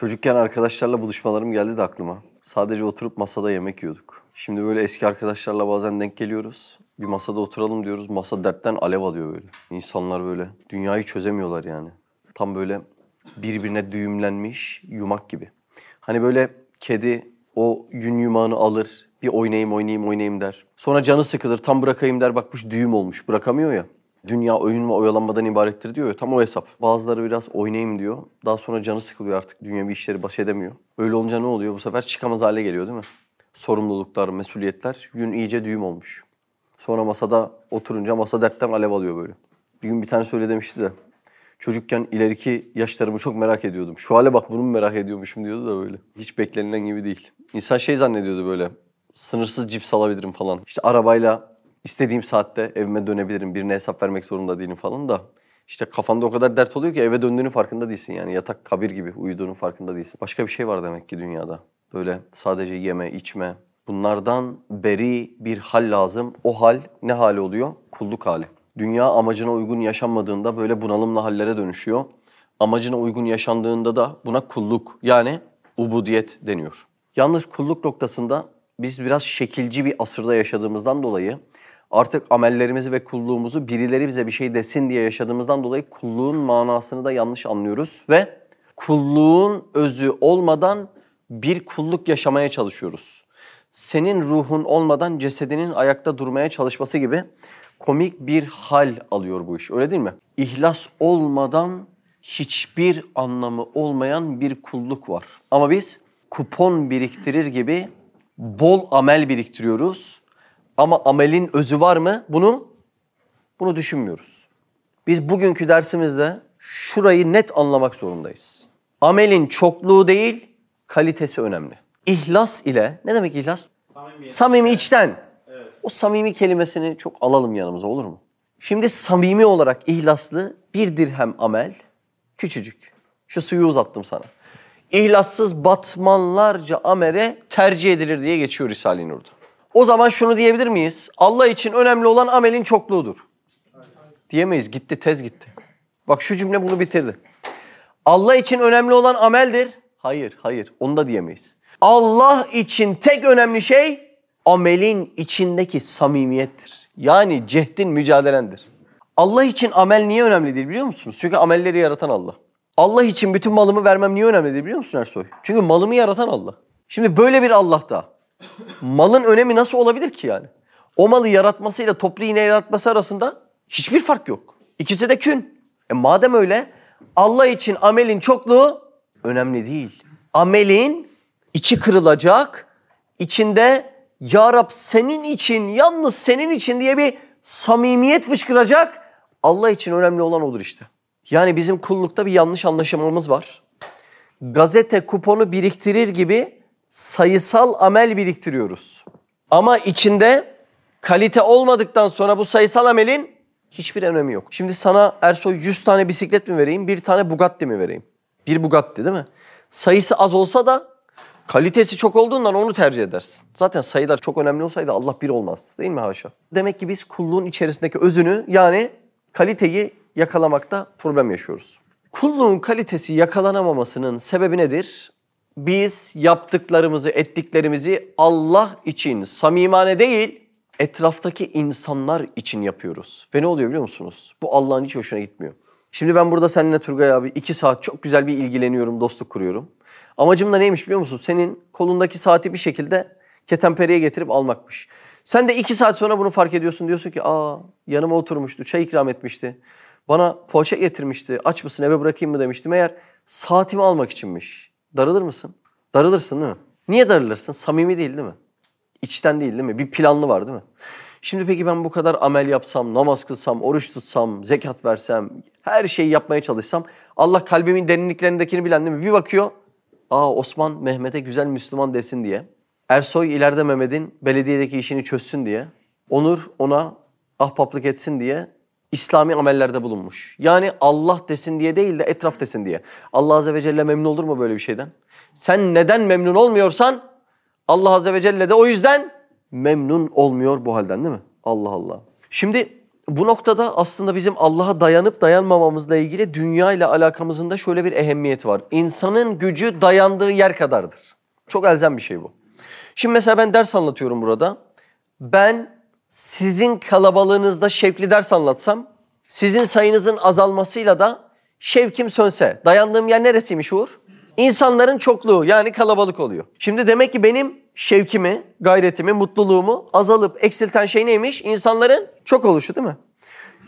Çocukken arkadaşlarla buluşmalarım geldi de aklıma. Sadece oturup masada yemek yiyorduk. Şimdi böyle eski arkadaşlarla bazen denk geliyoruz. Bir masada oturalım diyoruz. Masa dertten alev alıyor böyle. İnsanlar böyle dünyayı çözemiyorlar yani. Tam böyle birbirine düğümlenmiş yumak gibi. Hani böyle kedi o yün yumağını alır. Bir oynayayım oynayayım oynayayım der. Sonra canı sıkılır tam bırakayım der bakmış düğüm olmuş bırakamıyor ya. Dünya oyun ve oyalanmadan ibarettir diyor ya tam o hesap. Bazıları biraz oynayayım diyor. Daha sonra canı sıkılıyor artık dünyevi işleri baş edemiyor. Öyle olunca ne oluyor? Bu sefer çıkamaz hale geliyor değil mi? Sorumluluklar, mesuliyetler yün iyice düğüm olmuş. Sonra masada oturunca masa dertten alev alıyor böyle. Bir gün bir tane söyle demişti de. Çocukken ileriki yaşlarımı çok merak ediyordum. Şu hale bak bunu mu merak ediyormuşum diyordu da böyle. Hiç beklenilen gibi değil. İnsan şey zannediyordu böyle. Sınırsız cips alabilirim falan. İşte arabayla istediğim saatte evime dönebilirim. Birine hesap vermek zorunda değilim falan da. İşte kafanda o kadar dert oluyor ki eve döndüğünün farkında değilsin yani. Yatak kabir gibi uyuduğunun farkında değilsin. Başka bir şey var demek ki dünyada. Böyle sadece yeme, içme. Bunlardan beri bir hal lazım. O hal ne hali oluyor? Kulluk hali. Dünya amacına uygun yaşanmadığında böyle bunalımlı hallere dönüşüyor. Amacına uygun yaşandığında da buna kulluk yani ubudiyet deniyor. Yalnız kulluk noktasında biz biraz şekilci bir asırda yaşadığımızdan dolayı artık amellerimizi ve kulluğumuzu birileri bize bir şey desin diye yaşadığımızdan dolayı kulluğun manasını da yanlış anlıyoruz ve kulluğun özü olmadan bir kulluk yaşamaya çalışıyoruz. Senin ruhun olmadan cesedinin ayakta durmaya çalışması gibi komik bir hal alıyor bu iş. Öyle değil mi? İhlas olmadan hiçbir anlamı olmayan bir kulluk var. Ama biz kupon biriktirir gibi bol amel biriktiriyoruz. Ama amelin özü var mı? Bunu bunu düşünmüyoruz. Biz bugünkü dersimizde şurayı net anlamak zorundayız. Amelin çokluğu değil, kalitesi önemli. İhlas ile, ne demek ihlas? Samimi, samimi içten. O samimi kelimesini çok alalım yanımıza olur mu? Şimdi samimi olarak ihlaslı bir dirhem amel küçücük. Şu suyu uzattım sana. İhlassız batmanlarca amere tercih edilir diye geçiyor Risale-i Nur'da. O zaman şunu diyebilir miyiz? Allah için önemli olan amelin çokluğudur. Diyemeyiz. Gitti, tez gitti. Bak şu cümle bunu bitirdi. Allah için önemli olan ameldir. Hayır, hayır. Onu da diyemeyiz. Allah için tek önemli şey amelin içindeki samimiyettir. Yani cehdin mücadelendir. Allah için amel niye önemli değil biliyor musunuz? Çünkü amelleri yaratan Allah. Allah için bütün malımı vermem niye önemli değil biliyor musun Ersoy? Çünkü malımı yaratan Allah. Şimdi böyle bir Allah'ta malın önemi nasıl olabilir ki yani? O malı yaratmasıyla toplu iğne yaratması arasında hiçbir fark yok. İkisi de kün. E madem öyle Allah için amelin çokluğu önemli değil. Amelin içi kırılacak, içinde Ya Rab senin için, yalnız senin için diye bir samimiyet fışkıracak. Allah için önemli olan odur işte. Yani bizim kullukta bir yanlış anlaşılmamız var. Gazete kuponu biriktirir gibi sayısal amel biriktiriyoruz. Ama içinde kalite olmadıktan sonra bu sayısal amelin hiçbir önemi yok. Şimdi sana Ersoy 100 tane bisiklet mi vereyim, bir tane Bugatti mi vereyim? Bir Bugatti değil mi? Sayısı az olsa da kalitesi çok olduğundan onu tercih edersin. Zaten sayılar çok önemli olsaydı Allah bir olmazdı değil mi haşa? Demek ki biz kulluğun içerisindeki özünü yani kaliteyi yakalamakta problem yaşıyoruz. Kulluğun kalitesi yakalanamamasının sebebi nedir? Biz yaptıklarımızı, ettiklerimizi Allah için samimane değil, etraftaki insanlar için yapıyoruz. Ve ne oluyor biliyor musunuz? Bu Allah'ın hiç hoşuna gitmiyor. Şimdi ben burada seninle Turgay abi iki saat çok güzel bir ilgileniyorum, dostluk kuruyorum. Amacım da neymiş biliyor musun? Senin kolundaki saati bir şekilde ketenpereye getirip almakmış. Sen de iki saat sonra bunu fark ediyorsun. Diyorsun ki aa yanıma oturmuştu, çay ikram etmişti. Bana poğaça getirmişti. Aç mısın eve bırakayım mı demişti. Meğer saatimi almak içinmiş. Darılır mısın? Darılırsın değil mi? Niye darılırsın? Samimi değil değil mi? İçten değil değil mi? Bir planlı var değil mi? Şimdi peki ben bu kadar amel yapsam, namaz kılsam, oruç tutsam, zekat versem, her şeyi yapmaya çalışsam Allah kalbimin derinliklerindekini bilen değil mi? Bir bakıyor, aa Osman Mehmet'e güzel Müslüman desin diye. Ersoy ileride Mehmet'in belediyedeki işini çözsün diye. Onur ona ahbaplık etsin diye İslami amellerde bulunmuş. Yani Allah desin diye değil de etraf desin diye. Allah Azze ve Celle memnun olur mu böyle bir şeyden? Sen neden memnun olmuyorsan Allah Azze ve Celle de o yüzden memnun olmuyor bu halden değil mi? Allah Allah. Şimdi bu noktada aslında bizim Allah'a dayanıp dayanmamamızla ilgili dünya ile alakamızın da şöyle bir ehemmiyeti var. İnsanın gücü dayandığı yer kadardır. Çok elzem bir şey bu. Şimdi mesela ben ders anlatıyorum burada. Ben sizin kalabalığınızda şevkli ders anlatsam, sizin sayınızın azalmasıyla da şevkim sönse. Dayandığım yer neresiymiş Uğur? İnsanların çokluğu yani kalabalık oluyor. Şimdi demek ki benim şevkimi, gayretimi, mutluluğumu azalıp eksilten şey neymiş? İnsanların çok oluşu değil mi?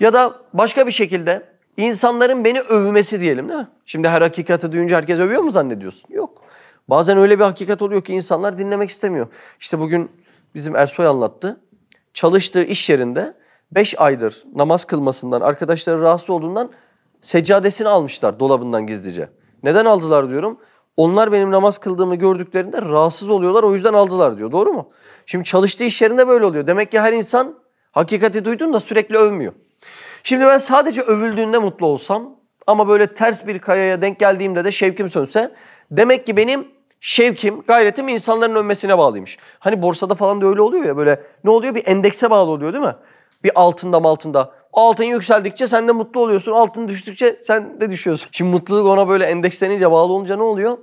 Ya da başka bir şekilde insanların beni övmesi diyelim değil mi? Şimdi her hakikati duyunca herkes övüyor mu zannediyorsun? Yok. Bazen öyle bir hakikat oluyor ki insanlar dinlemek istemiyor. İşte bugün bizim Ersoy anlattı. Çalıştığı iş yerinde 5 aydır namaz kılmasından, arkadaşları rahatsız olduğundan seccadesini almışlar dolabından gizlice. Neden aldılar diyorum. Onlar benim namaz kıldığımı gördüklerinde rahatsız oluyorlar o yüzden aldılar diyor. Doğru mu? Şimdi çalıştığı iş yerinde böyle oluyor. Demek ki her insan hakikati duyduğunda sürekli övmüyor. Şimdi ben sadece övüldüğünde mutlu olsam ama böyle ters bir kayaya denk geldiğimde de şevkim sönse demek ki benim şevkim, gayretim insanların övmesine bağlıymış. Hani borsada falan da öyle oluyor ya böyle ne oluyor bir endekse bağlı oluyor değil mi? Bir altında altında. Altın yükseldikçe sen de mutlu oluyorsun. Altın düştükçe sen de düşüyorsun. Şimdi mutluluk ona böyle endekslenince bağlı olunca ne oluyor?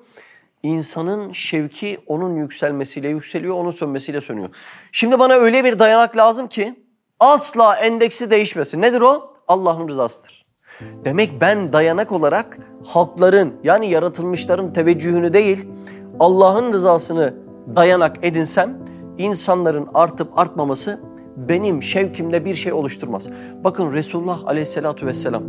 İnsanın şevki onun yükselmesiyle yükseliyor, onun sönmesiyle sönüyor. Şimdi bana öyle bir dayanak lazım ki asla endeksi değişmesin. Nedir o? Allah'ın rızasıdır. Demek ben dayanak olarak halkların yani yaratılmışların teveccühünü değil Allah'ın rızasını dayanak edinsem insanların artıp artmaması benim şevkimde bir şey oluşturmaz. Bakın Resulullah aleyhissalatu vesselam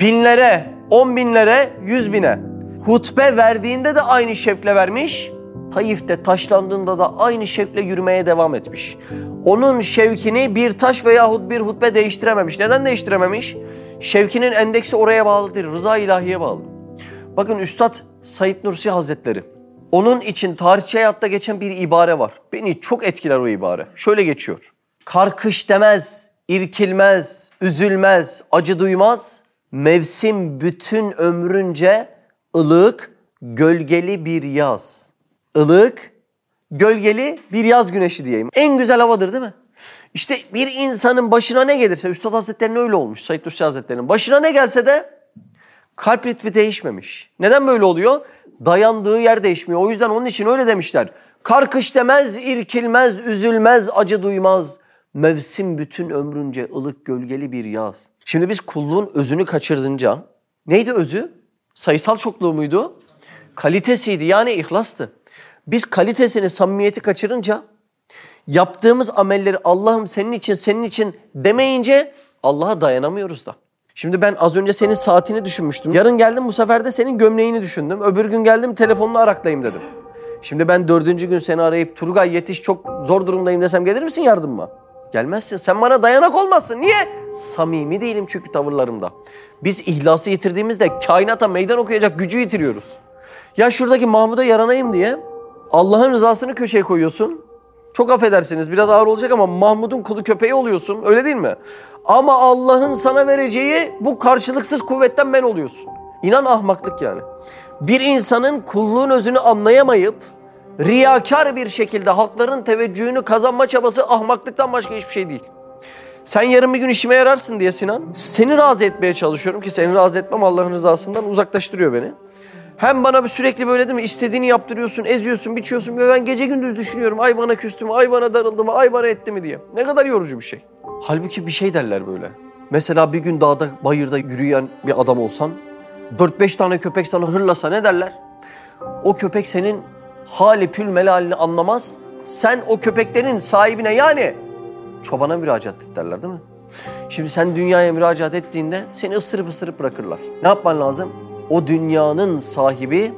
binlere, on binlere, yüz bine hutbe verdiğinde de aynı şevkle vermiş. Taif'te taşlandığında da aynı şevkle yürümeye devam etmiş. Onun şevkini bir taş veyahut bir hutbe değiştirememiş. Neden değiştirememiş? Şevkinin endeksi oraya bağlı değil, rıza ilahiye bağlı. Bakın Üstad Said Nursi Hazretleri, onun için tarihçi hayatta geçen bir ibare var. Beni çok etkiler o ibare. Şöyle geçiyor. Karkış demez, irkilmez, üzülmez, acı duymaz. Mevsim bütün ömrünce ılık, gölgeli bir yaz. Ilık, gölgeli bir yaz güneşi diyeyim. En güzel havadır değil mi? İşte bir insanın başına ne gelirse, Üstad Hazretleri'nin öyle olmuş, Said Nursi Hazretleri'nin. Başına ne gelse de kalp ritmi değişmemiş. Neden böyle oluyor? Dayandığı yer değişmiyor. O yüzden onun için öyle demişler. Karkış demez, irkilmez, üzülmez, acı duymaz. Mevsim bütün ömrünce ılık gölgeli bir yaz. Şimdi biz kulluğun özünü kaçırdınca, neydi özü? Sayısal çokluğu muydu? Kalitesiydi yani ihlastı. Biz kalitesini, samimiyeti kaçırınca yaptığımız amelleri Allah'ım senin için, senin için demeyince Allah'a dayanamıyoruz da. Şimdi ben az önce senin saatini düşünmüştüm. Yarın geldim bu sefer de senin gömleğini düşündüm. Öbür gün geldim telefonunu araklayayım dedim. Şimdi ben dördüncü gün seni arayıp Turgay yetiş çok zor durumdayım desem gelir misin yardımıma? Gelmezsin. Sen bana dayanak olmazsın. Niye? Samimi değilim çünkü tavırlarımda. Biz ihlası yitirdiğimizde kainata meydan okuyacak gücü yitiriyoruz. Ya şuradaki Mahmud'a yaranayım diye Allah'ın rızasını köşeye koyuyorsun. Çok affedersiniz biraz ağır olacak ama Mahmud'un kulu köpeği oluyorsun öyle değil mi? Ama Allah'ın sana vereceği bu karşılıksız kuvvetten ben oluyorsun. İnan ahmaklık yani. Bir insanın kulluğun özünü anlayamayıp riyakar bir şekilde halkların teveccühünü kazanma çabası ahmaklıktan başka hiçbir şey değil. Sen yarın bir gün işime yararsın diye Sinan. Seni razı etmeye çalışıyorum ki seni razı etmem Allah'ın rızasından uzaklaştırıyor beni. Hem bana sürekli böyle değil mi istediğini yaptırıyorsun, eziyorsun, biçiyorsun ve ben gece gündüz düşünüyorum. Ay bana küstü mü, ay bana darıldı mı, ay bana etti mi diye. Ne kadar yorucu bir şey. Halbuki bir şey derler böyle. Mesela bir gün dağda, bayırda yürüyen bir adam olsan, 4-5 tane köpek sana hırlasa ne derler? O köpek senin hali pül melalini anlamaz. Sen o köpeklerin sahibine yani çobana müracaat et derler değil mi? Şimdi sen dünyaya müracaat ettiğinde seni ısırıp ısırıp bırakırlar. Ne yapman lazım? O dünyanın sahibi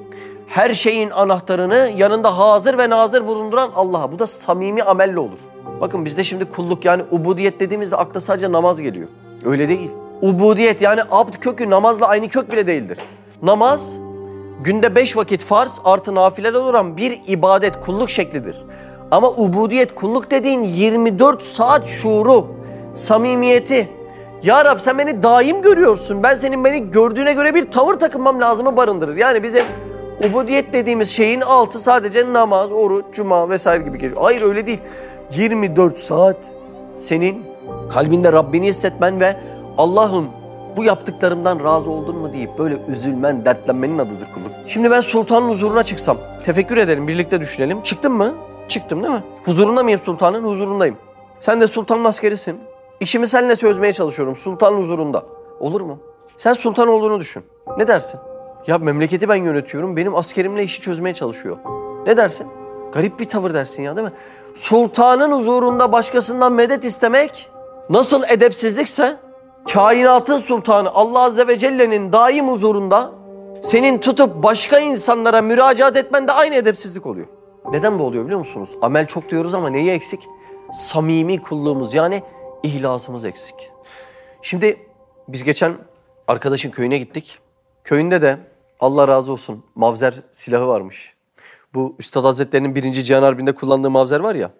her şeyin anahtarını yanında hazır ve nazır bulunduran Allah'a. Bu da samimi amelle olur. Bakın bizde şimdi kulluk yani ubudiyet dediğimizde akla sadece namaz geliyor. Öyle değil. Ubudiyet yani abd kökü namazla aynı kök bile değildir. Namaz günde beş vakit farz artı nafileler olan bir ibadet, kulluk şeklidir. Ama ubudiyet, kulluk dediğin 24 saat şuuru, samimiyeti. Ya Rab sen beni daim görüyorsun. Ben senin beni gördüğüne göre bir tavır takınmam lazımı barındırır. Yani bizim ubudiyet dediğimiz şeyin altı sadece namaz, oruç, cuma vesaire gibi geliyor. Hayır öyle değil. 24 saat senin Kalbinde Rabbini hissetmen ve Allah'ım bu yaptıklarımdan razı oldun mu deyip böyle üzülmen, dertlenmenin adıdır kulluk. Şimdi ben sultanın huzuruna çıksam, tefekkür edelim, birlikte düşünelim. Çıktım mı? Çıktım değil mi? Huzurunda mıyım sultanın? Huzurundayım. Sen de sultanın askerisin. İşimi seninle çözmeye çalışıyorum sultanın huzurunda. Olur mu? Sen sultan olduğunu düşün. Ne dersin? Ya memleketi ben yönetiyorum, benim askerimle işi çözmeye çalışıyor. Ne dersin? Garip bir tavır dersin ya değil mi? Sultanın huzurunda başkasından medet istemek nasıl edepsizlikse kainatın sultanı Allah Azze ve Celle'nin daim huzurunda senin tutup başka insanlara müracaat etmen de aynı edepsizlik oluyor. Neden bu oluyor biliyor musunuz? Amel çok diyoruz ama neyi eksik? Samimi kulluğumuz yani ihlasımız eksik. Şimdi biz geçen arkadaşın köyüne gittik. Köyünde de Allah razı olsun mavzer silahı varmış. Bu Üstad Hazretleri'nin birinci Cihan Harbi'nde kullandığı mavzer var ya.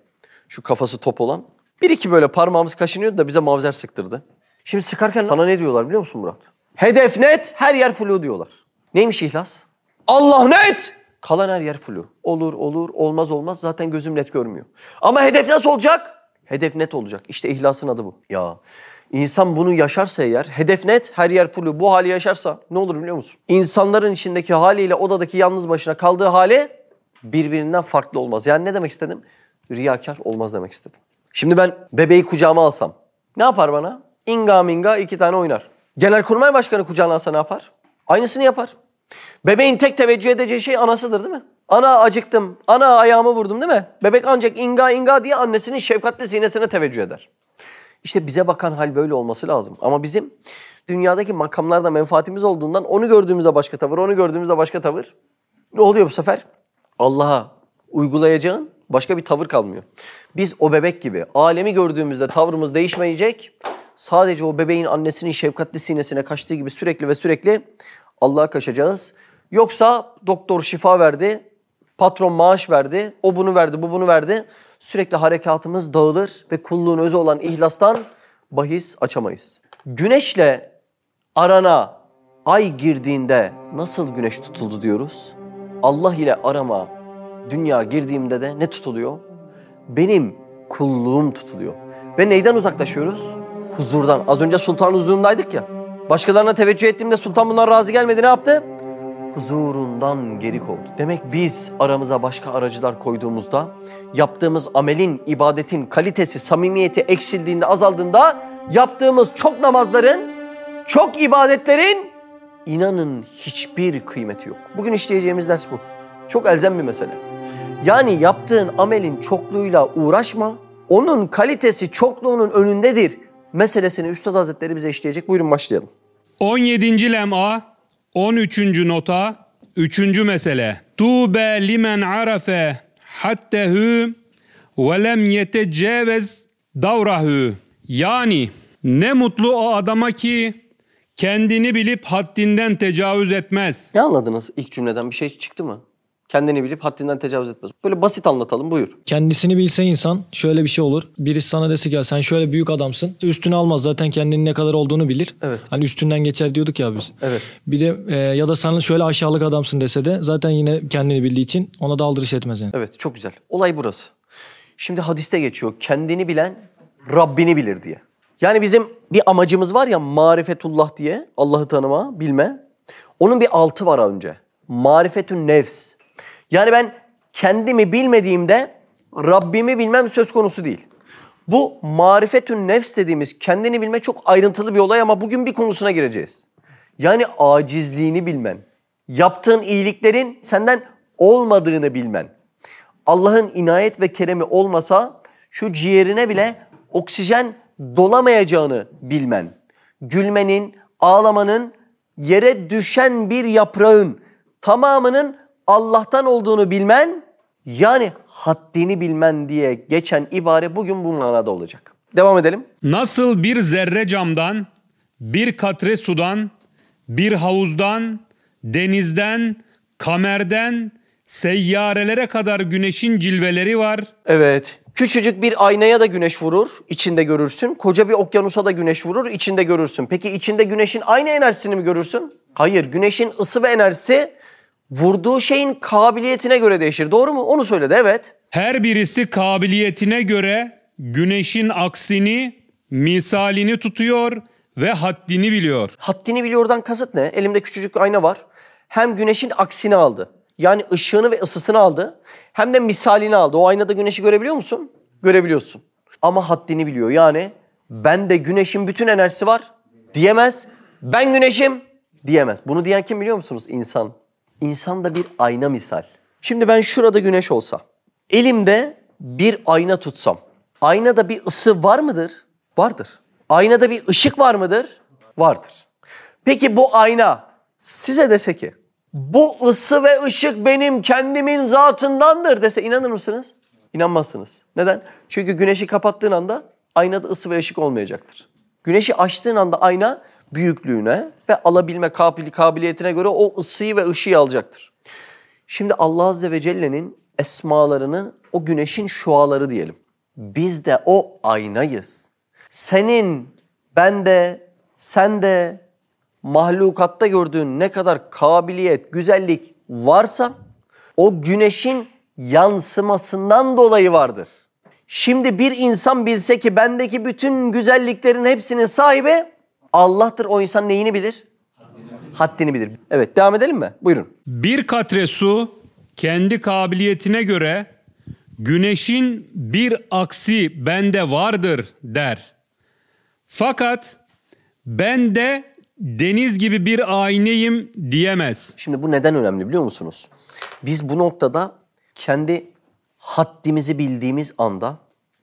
Şu kafası top olan. Bir iki böyle parmağımız kaşınıyordu da bize mavzer sıktırdı. Şimdi sıkarken sana ne diyorlar biliyor musun Murat? Hedef net, her yer flu diyorlar. Neymiş ihlas? Allah net! Kalan her yer flu. Olur, olur, olmaz, olmaz. Zaten gözüm net görmüyor. Ama hedef nasıl olacak? Hedef net olacak. İşte ihlasın adı bu. Ya insan bunu yaşarsa eğer, hedef net, her yer flu. Bu hali yaşarsa ne olur biliyor musun? İnsanların içindeki haliyle odadaki yalnız başına kaldığı hali birbirinden farklı olmaz. Yani ne demek istedim? Riyakar olmaz demek istedim. Şimdi ben bebeği kucağıma alsam ne yapar bana? İnga minga iki tane oynar. Genelkurmay Başkanı kucağına alsa ne yapar? Aynısını yapar. Bebeğin tek teveccüh edeceği şey anasıdır değil mi? Ana acıktım, ana ayağımı vurdum değil mi? Bebek ancak inga inga diye annesinin şefkatli sinesine teveccüh eder. İşte bize bakan hal böyle olması lazım. Ama bizim dünyadaki makamlarda menfaatimiz olduğundan onu gördüğümüzde başka tavır, onu gördüğümüzde başka tavır. Ne oluyor bu sefer? Allah'a uygulayacağın başka bir tavır kalmıyor. Biz o bebek gibi alemi gördüğümüzde tavrımız değişmeyecek. Sadece o bebeğin annesinin şefkatli sinesine kaçtığı gibi sürekli ve sürekli Allah'a kaçacağız. Yoksa doktor şifa verdi, patron maaş verdi, o bunu verdi, bu bunu verdi. Sürekli harekatımız dağılır ve kulluğun özü olan ihlastan bahis açamayız. Güneşle arana ay girdiğinde nasıl güneş tutuldu diyoruz? Allah ile arama dünya girdiğimde de ne tutuluyor? Benim kulluğum tutuluyor. Ve neyden uzaklaşıyoruz? Huzurdan. Az önce sultan huzurundaydık ya. Başkalarına teveccüh ettiğimde sultan bunlar razı gelmedi ne yaptı? Huzurundan geri kovdu. Demek biz aramıza başka aracılar koyduğumuzda yaptığımız amelin, ibadetin kalitesi, samimiyeti eksildiğinde, azaldığında yaptığımız çok namazların, çok ibadetlerin inanın hiçbir kıymeti yok. Bugün işleyeceğimiz ders bu. Çok elzem bir mesele. Yani yaptığın amelin çokluğuyla uğraşma. Onun kalitesi çokluğunun önündedir. Meselesini Üstad Hazretleri bize işleyecek. Buyurun başlayalım. 17. lem'a 13. nota 3. mesele. Tube limen arafe hattehu ve lem yetecavez davrahu. Yani ne mutlu o adama ki kendini bilip haddinden tecavüz etmez. Ne anladınız ilk cümleden? Bir şey çıktı mı? Kendini bilip haddinden tecavüz etmez. Böyle basit anlatalım buyur. Kendisini bilse insan şöyle bir şey olur. Birisi sana dese ki "Ya sen şöyle büyük adamsın. Üstüne almaz zaten kendinin ne kadar olduğunu bilir. Evet. Hani üstünden geçer diyorduk ya biz. Evet. Bir de e, ya da sana şöyle aşağılık adamsın dese de zaten yine kendini bildiği için ona da aldırış etmez yani. Evet çok güzel. Olay burası. Şimdi hadiste geçiyor. Kendini bilen Rabbini bilir diye. Yani bizim bir amacımız var ya marifetullah diye Allah'ı tanıma, bilme. Onun bir altı var önce. Marifetün nefs. Yani ben kendimi bilmediğimde Rabbimi bilmem söz konusu değil. Bu marifetün nefs dediğimiz kendini bilme çok ayrıntılı bir olay ama bugün bir konusuna gireceğiz. Yani acizliğini bilmen. Yaptığın iyiliklerin senden olmadığını bilmen. Allah'ın inayet ve keremi olmasa şu ciğerine bile oksijen dolamayacağını bilmen. Gülmenin, ağlamanın, yere düşen bir yaprağın tamamının Allah'tan olduğunu bilmen, yani haddini bilmen diye geçen ibare bugün bu manada olacak. Devam edelim. Nasıl bir zerre camdan, bir katre sudan, bir havuzdan, denizden, kamerden, seyyarelere kadar güneşin cilveleri var. Evet. Küçücük bir aynaya da güneş vurur, içinde görürsün. Koca bir okyanusa da güneş vurur, içinde görürsün. Peki içinde güneşin aynı enerjisini mi görürsün? Hayır, güneşin ısı ve enerjisi vurduğu şeyin kabiliyetine göre değişir. Doğru mu? Onu söyledi, evet. Her birisi kabiliyetine göre güneşin aksini misalini tutuyor ve haddini biliyor. Haddini biliyordan kasıt ne? Elimde küçücük ayna var. Hem güneşin aksini aldı. Yani ışığını ve ısısını aldı. Hem de misalini aldı. O aynada güneşi görebiliyor musun? Görebiliyorsun. Ama haddini biliyor. Yani ben de güneşin bütün enerjisi var diyemez. Ben güneşim diyemez. Bunu diyen kim biliyor musunuz? İnsan. İnsan da bir ayna misal. Şimdi ben şurada güneş olsa, elimde bir ayna tutsam, aynada bir ısı var mıdır? Vardır. Aynada bir ışık var mıdır? Vardır. Peki bu ayna size dese ki bu ısı ve ışık benim kendimin zatındandır dese inanır mısınız? İnanmazsınız. Neden? Çünkü güneşi kapattığın anda aynada ısı ve ışık olmayacaktır. Güneşi açtığın anda ayna büyüklüğüne ve alabilme kabili- kabiliyetine göre o ısıyı ve ışığı alacaktır. Şimdi Allah Azze ve Celle'nin esmalarını o güneşin şuaları diyelim. Biz de o aynayız. Senin, ben de, sen de mahlukatta gördüğün ne kadar kabiliyet, güzellik varsa o güneşin yansımasından dolayı vardır. Şimdi bir insan bilse ki bendeki bütün güzelliklerin hepsinin sahibi Allah'tır. O insan neyini bilir? Haddini bilir. Evet devam edelim mi? Buyurun. Bir katre su kendi kabiliyetine göre güneşin bir aksi bende vardır der. Fakat ben de deniz gibi bir ayneyim diyemez. Şimdi bu neden önemli biliyor musunuz? Biz bu noktada kendi haddimizi bildiğimiz anda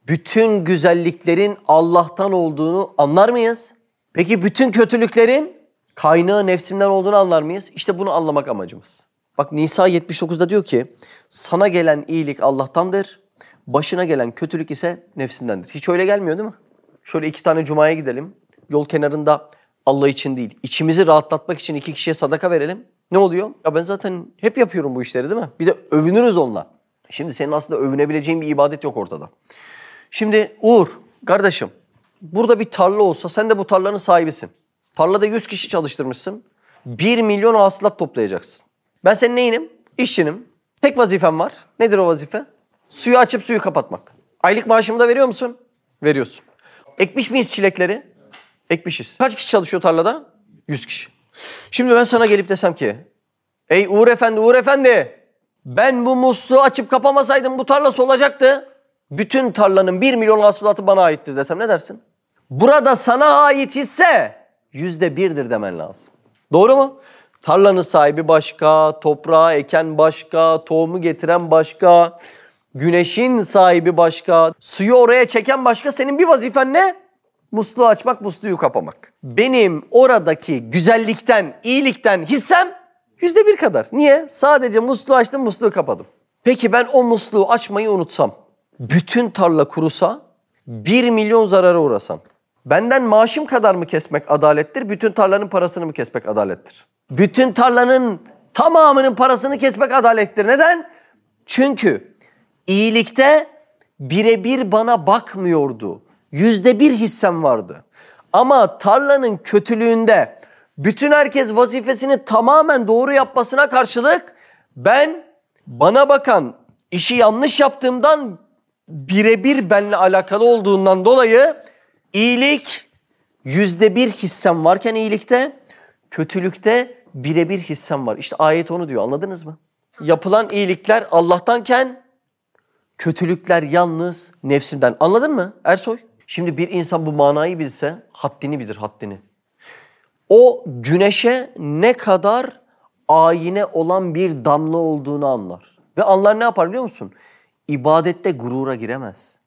bütün güzelliklerin Allah'tan olduğunu anlar mıyız? Peki bütün kötülüklerin kaynağı nefsimden olduğunu anlar mıyız? İşte bunu anlamak amacımız. Bak Nisa 79'da diyor ki sana gelen iyilik Allah'tandır, başına gelen kötülük ise nefsindendir. Hiç öyle gelmiyor değil mi? Şöyle iki tane cumaya gidelim. Yol kenarında Allah için değil, içimizi rahatlatmak için iki kişiye sadaka verelim. Ne oluyor? Ya ben zaten hep yapıyorum bu işleri değil mi? Bir de övünürüz onunla. Şimdi senin aslında övünebileceğin bir ibadet yok ortada. Şimdi Uğur, kardeşim, burada bir tarla olsa sen de bu tarlanın sahibisin. Tarlada 100 kişi çalıştırmışsın. 1 milyon hasılat toplayacaksın. Ben senin neyinim? İşçinim. Tek vazifem var. Nedir o vazife? Suyu açıp suyu kapatmak. Aylık maaşımı da veriyor musun? Veriyorsun. Ekmiş miyiz çilekleri? Ekmişiz. Kaç kişi çalışıyor tarlada? 100 kişi. Şimdi ben sana gelip desem ki Ey Uğur Efendi, Uğur Efendi ben bu musluğu açıp kapamasaydım bu tarla solacaktı. Bütün tarlanın 1 milyon hasılatı bana aittir desem ne dersin? Burada sana ait ise yüzde birdir demen lazım. Doğru mu? Tarlanın sahibi başka, toprağı eken başka, tohumu getiren başka, güneşin sahibi başka, suyu oraya çeken başka. Senin bir vazifen ne? Musluğu açmak, musluğu kapamak. Benim oradaki güzellikten, iyilikten hissem yüzde bir kadar. Niye? Sadece musluğu açtım, musluğu kapadım. Peki ben o musluğu açmayı unutsam, bütün tarla kurusa, bir milyon zarara uğrasam, benden maaşım kadar mı kesmek adalettir, bütün tarlanın parasını mı kesmek adalettir? Bütün tarlanın tamamının parasını kesmek adalettir. Neden? Çünkü iyilikte birebir bana bakmıyordu. Yüzde bir hissem vardı. Ama tarlanın kötülüğünde bütün herkes vazifesini tamamen doğru yapmasına karşılık ben bana bakan işi yanlış yaptığımdan birebir benimle alakalı olduğundan dolayı iyilik yüzde bir hissem varken iyilikte kötülükte birebir hissem var. İşte ayet onu diyor anladınız mı? Yapılan iyilikler Allah'tanken kötülükler yalnız nefsimden. Anladın mı Ersoy? Şimdi bir insan bu manayı bilse haddini bilir haddini. O güneşe ne kadar ayine olan bir damla olduğunu anlar. Ve anlar ne yapar biliyor musun? İbadette gurura giremez.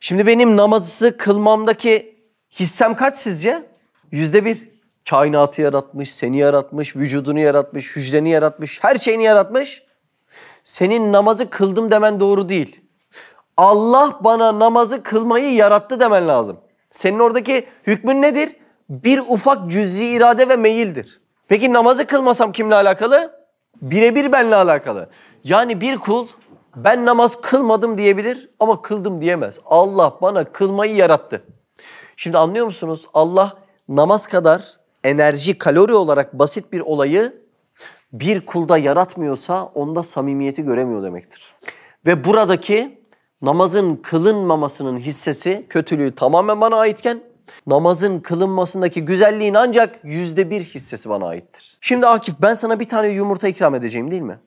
Şimdi benim namazı kılmamdaki hissem kaç sizce? Yüzde bir. Kainatı yaratmış, seni yaratmış, vücudunu yaratmış, hücreni yaratmış, her şeyini yaratmış. Senin namazı kıldım demen doğru değil. Allah bana namazı kılmayı yarattı demen lazım. Senin oradaki hükmün nedir? Bir ufak cüz'i irade ve meyildir. Peki namazı kılmasam kimle alakalı? Birebir benle alakalı. Yani bir kul ben namaz kılmadım diyebilir ama kıldım diyemez. Allah bana kılmayı yarattı. Şimdi anlıyor musunuz? Allah namaz kadar enerji, kalori olarak basit bir olayı bir kulda yaratmıyorsa onda samimiyeti göremiyor demektir. Ve buradaki Namazın kılınmamasının hissesi, kötülüğü tamamen bana aitken namazın kılınmasındaki güzelliğin ancak yüzde bir hissesi bana aittir. Şimdi Akif ben sana bir tane yumurta ikram edeceğim değil mi?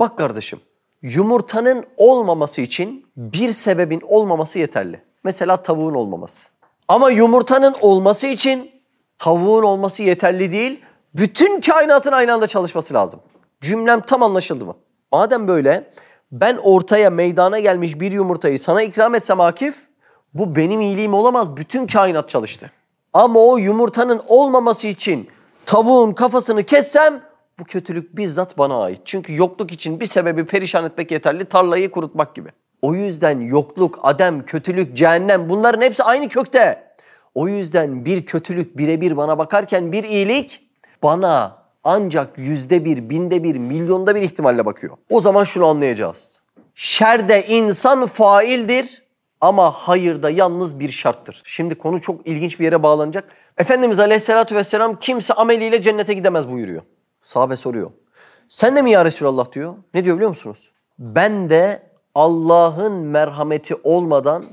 Bak kardeşim yumurtanın olmaması için bir sebebin olmaması yeterli. Mesela tavuğun olmaması. Ama yumurtanın olması için tavuğun olması yeterli değil. Bütün kainatın aynı anda çalışması lazım. Cümlem tam anlaşıldı mı? Madem böyle ben ortaya meydana gelmiş bir yumurtayı sana ikram etsem Akif bu benim iyiliğim olamaz. Bütün kainat çalıştı. Ama o yumurtanın olmaması için tavuğun kafasını kessem bu kötülük bizzat bana ait. Çünkü yokluk için bir sebebi perişan etmek yeterli. Tarlayı kurutmak gibi. O yüzden yokluk, adem, kötülük, cehennem bunların hepsi aynı kökte. O yüzden bir kötülük birebir bana bakarken bir iyilik bana ancak yüzde bir, binde bir, milyonda bir ihtimalle bakıyor. O zaman şunu anlayacağız. Şerde insan faildir ama hayırda yalnız bir şarttır. Şimdi konu çok ilginç bir yere bağlanacak. Efendimiz Aleyhisselatü Vesselam kimse ameliyle cennete gidemez buyuruyor. Sahabe soruyor. Sen de mi ya Resulallah diyor. Ne diyor biliyor musunuz? Ben de Allah'ın merhameti olmadan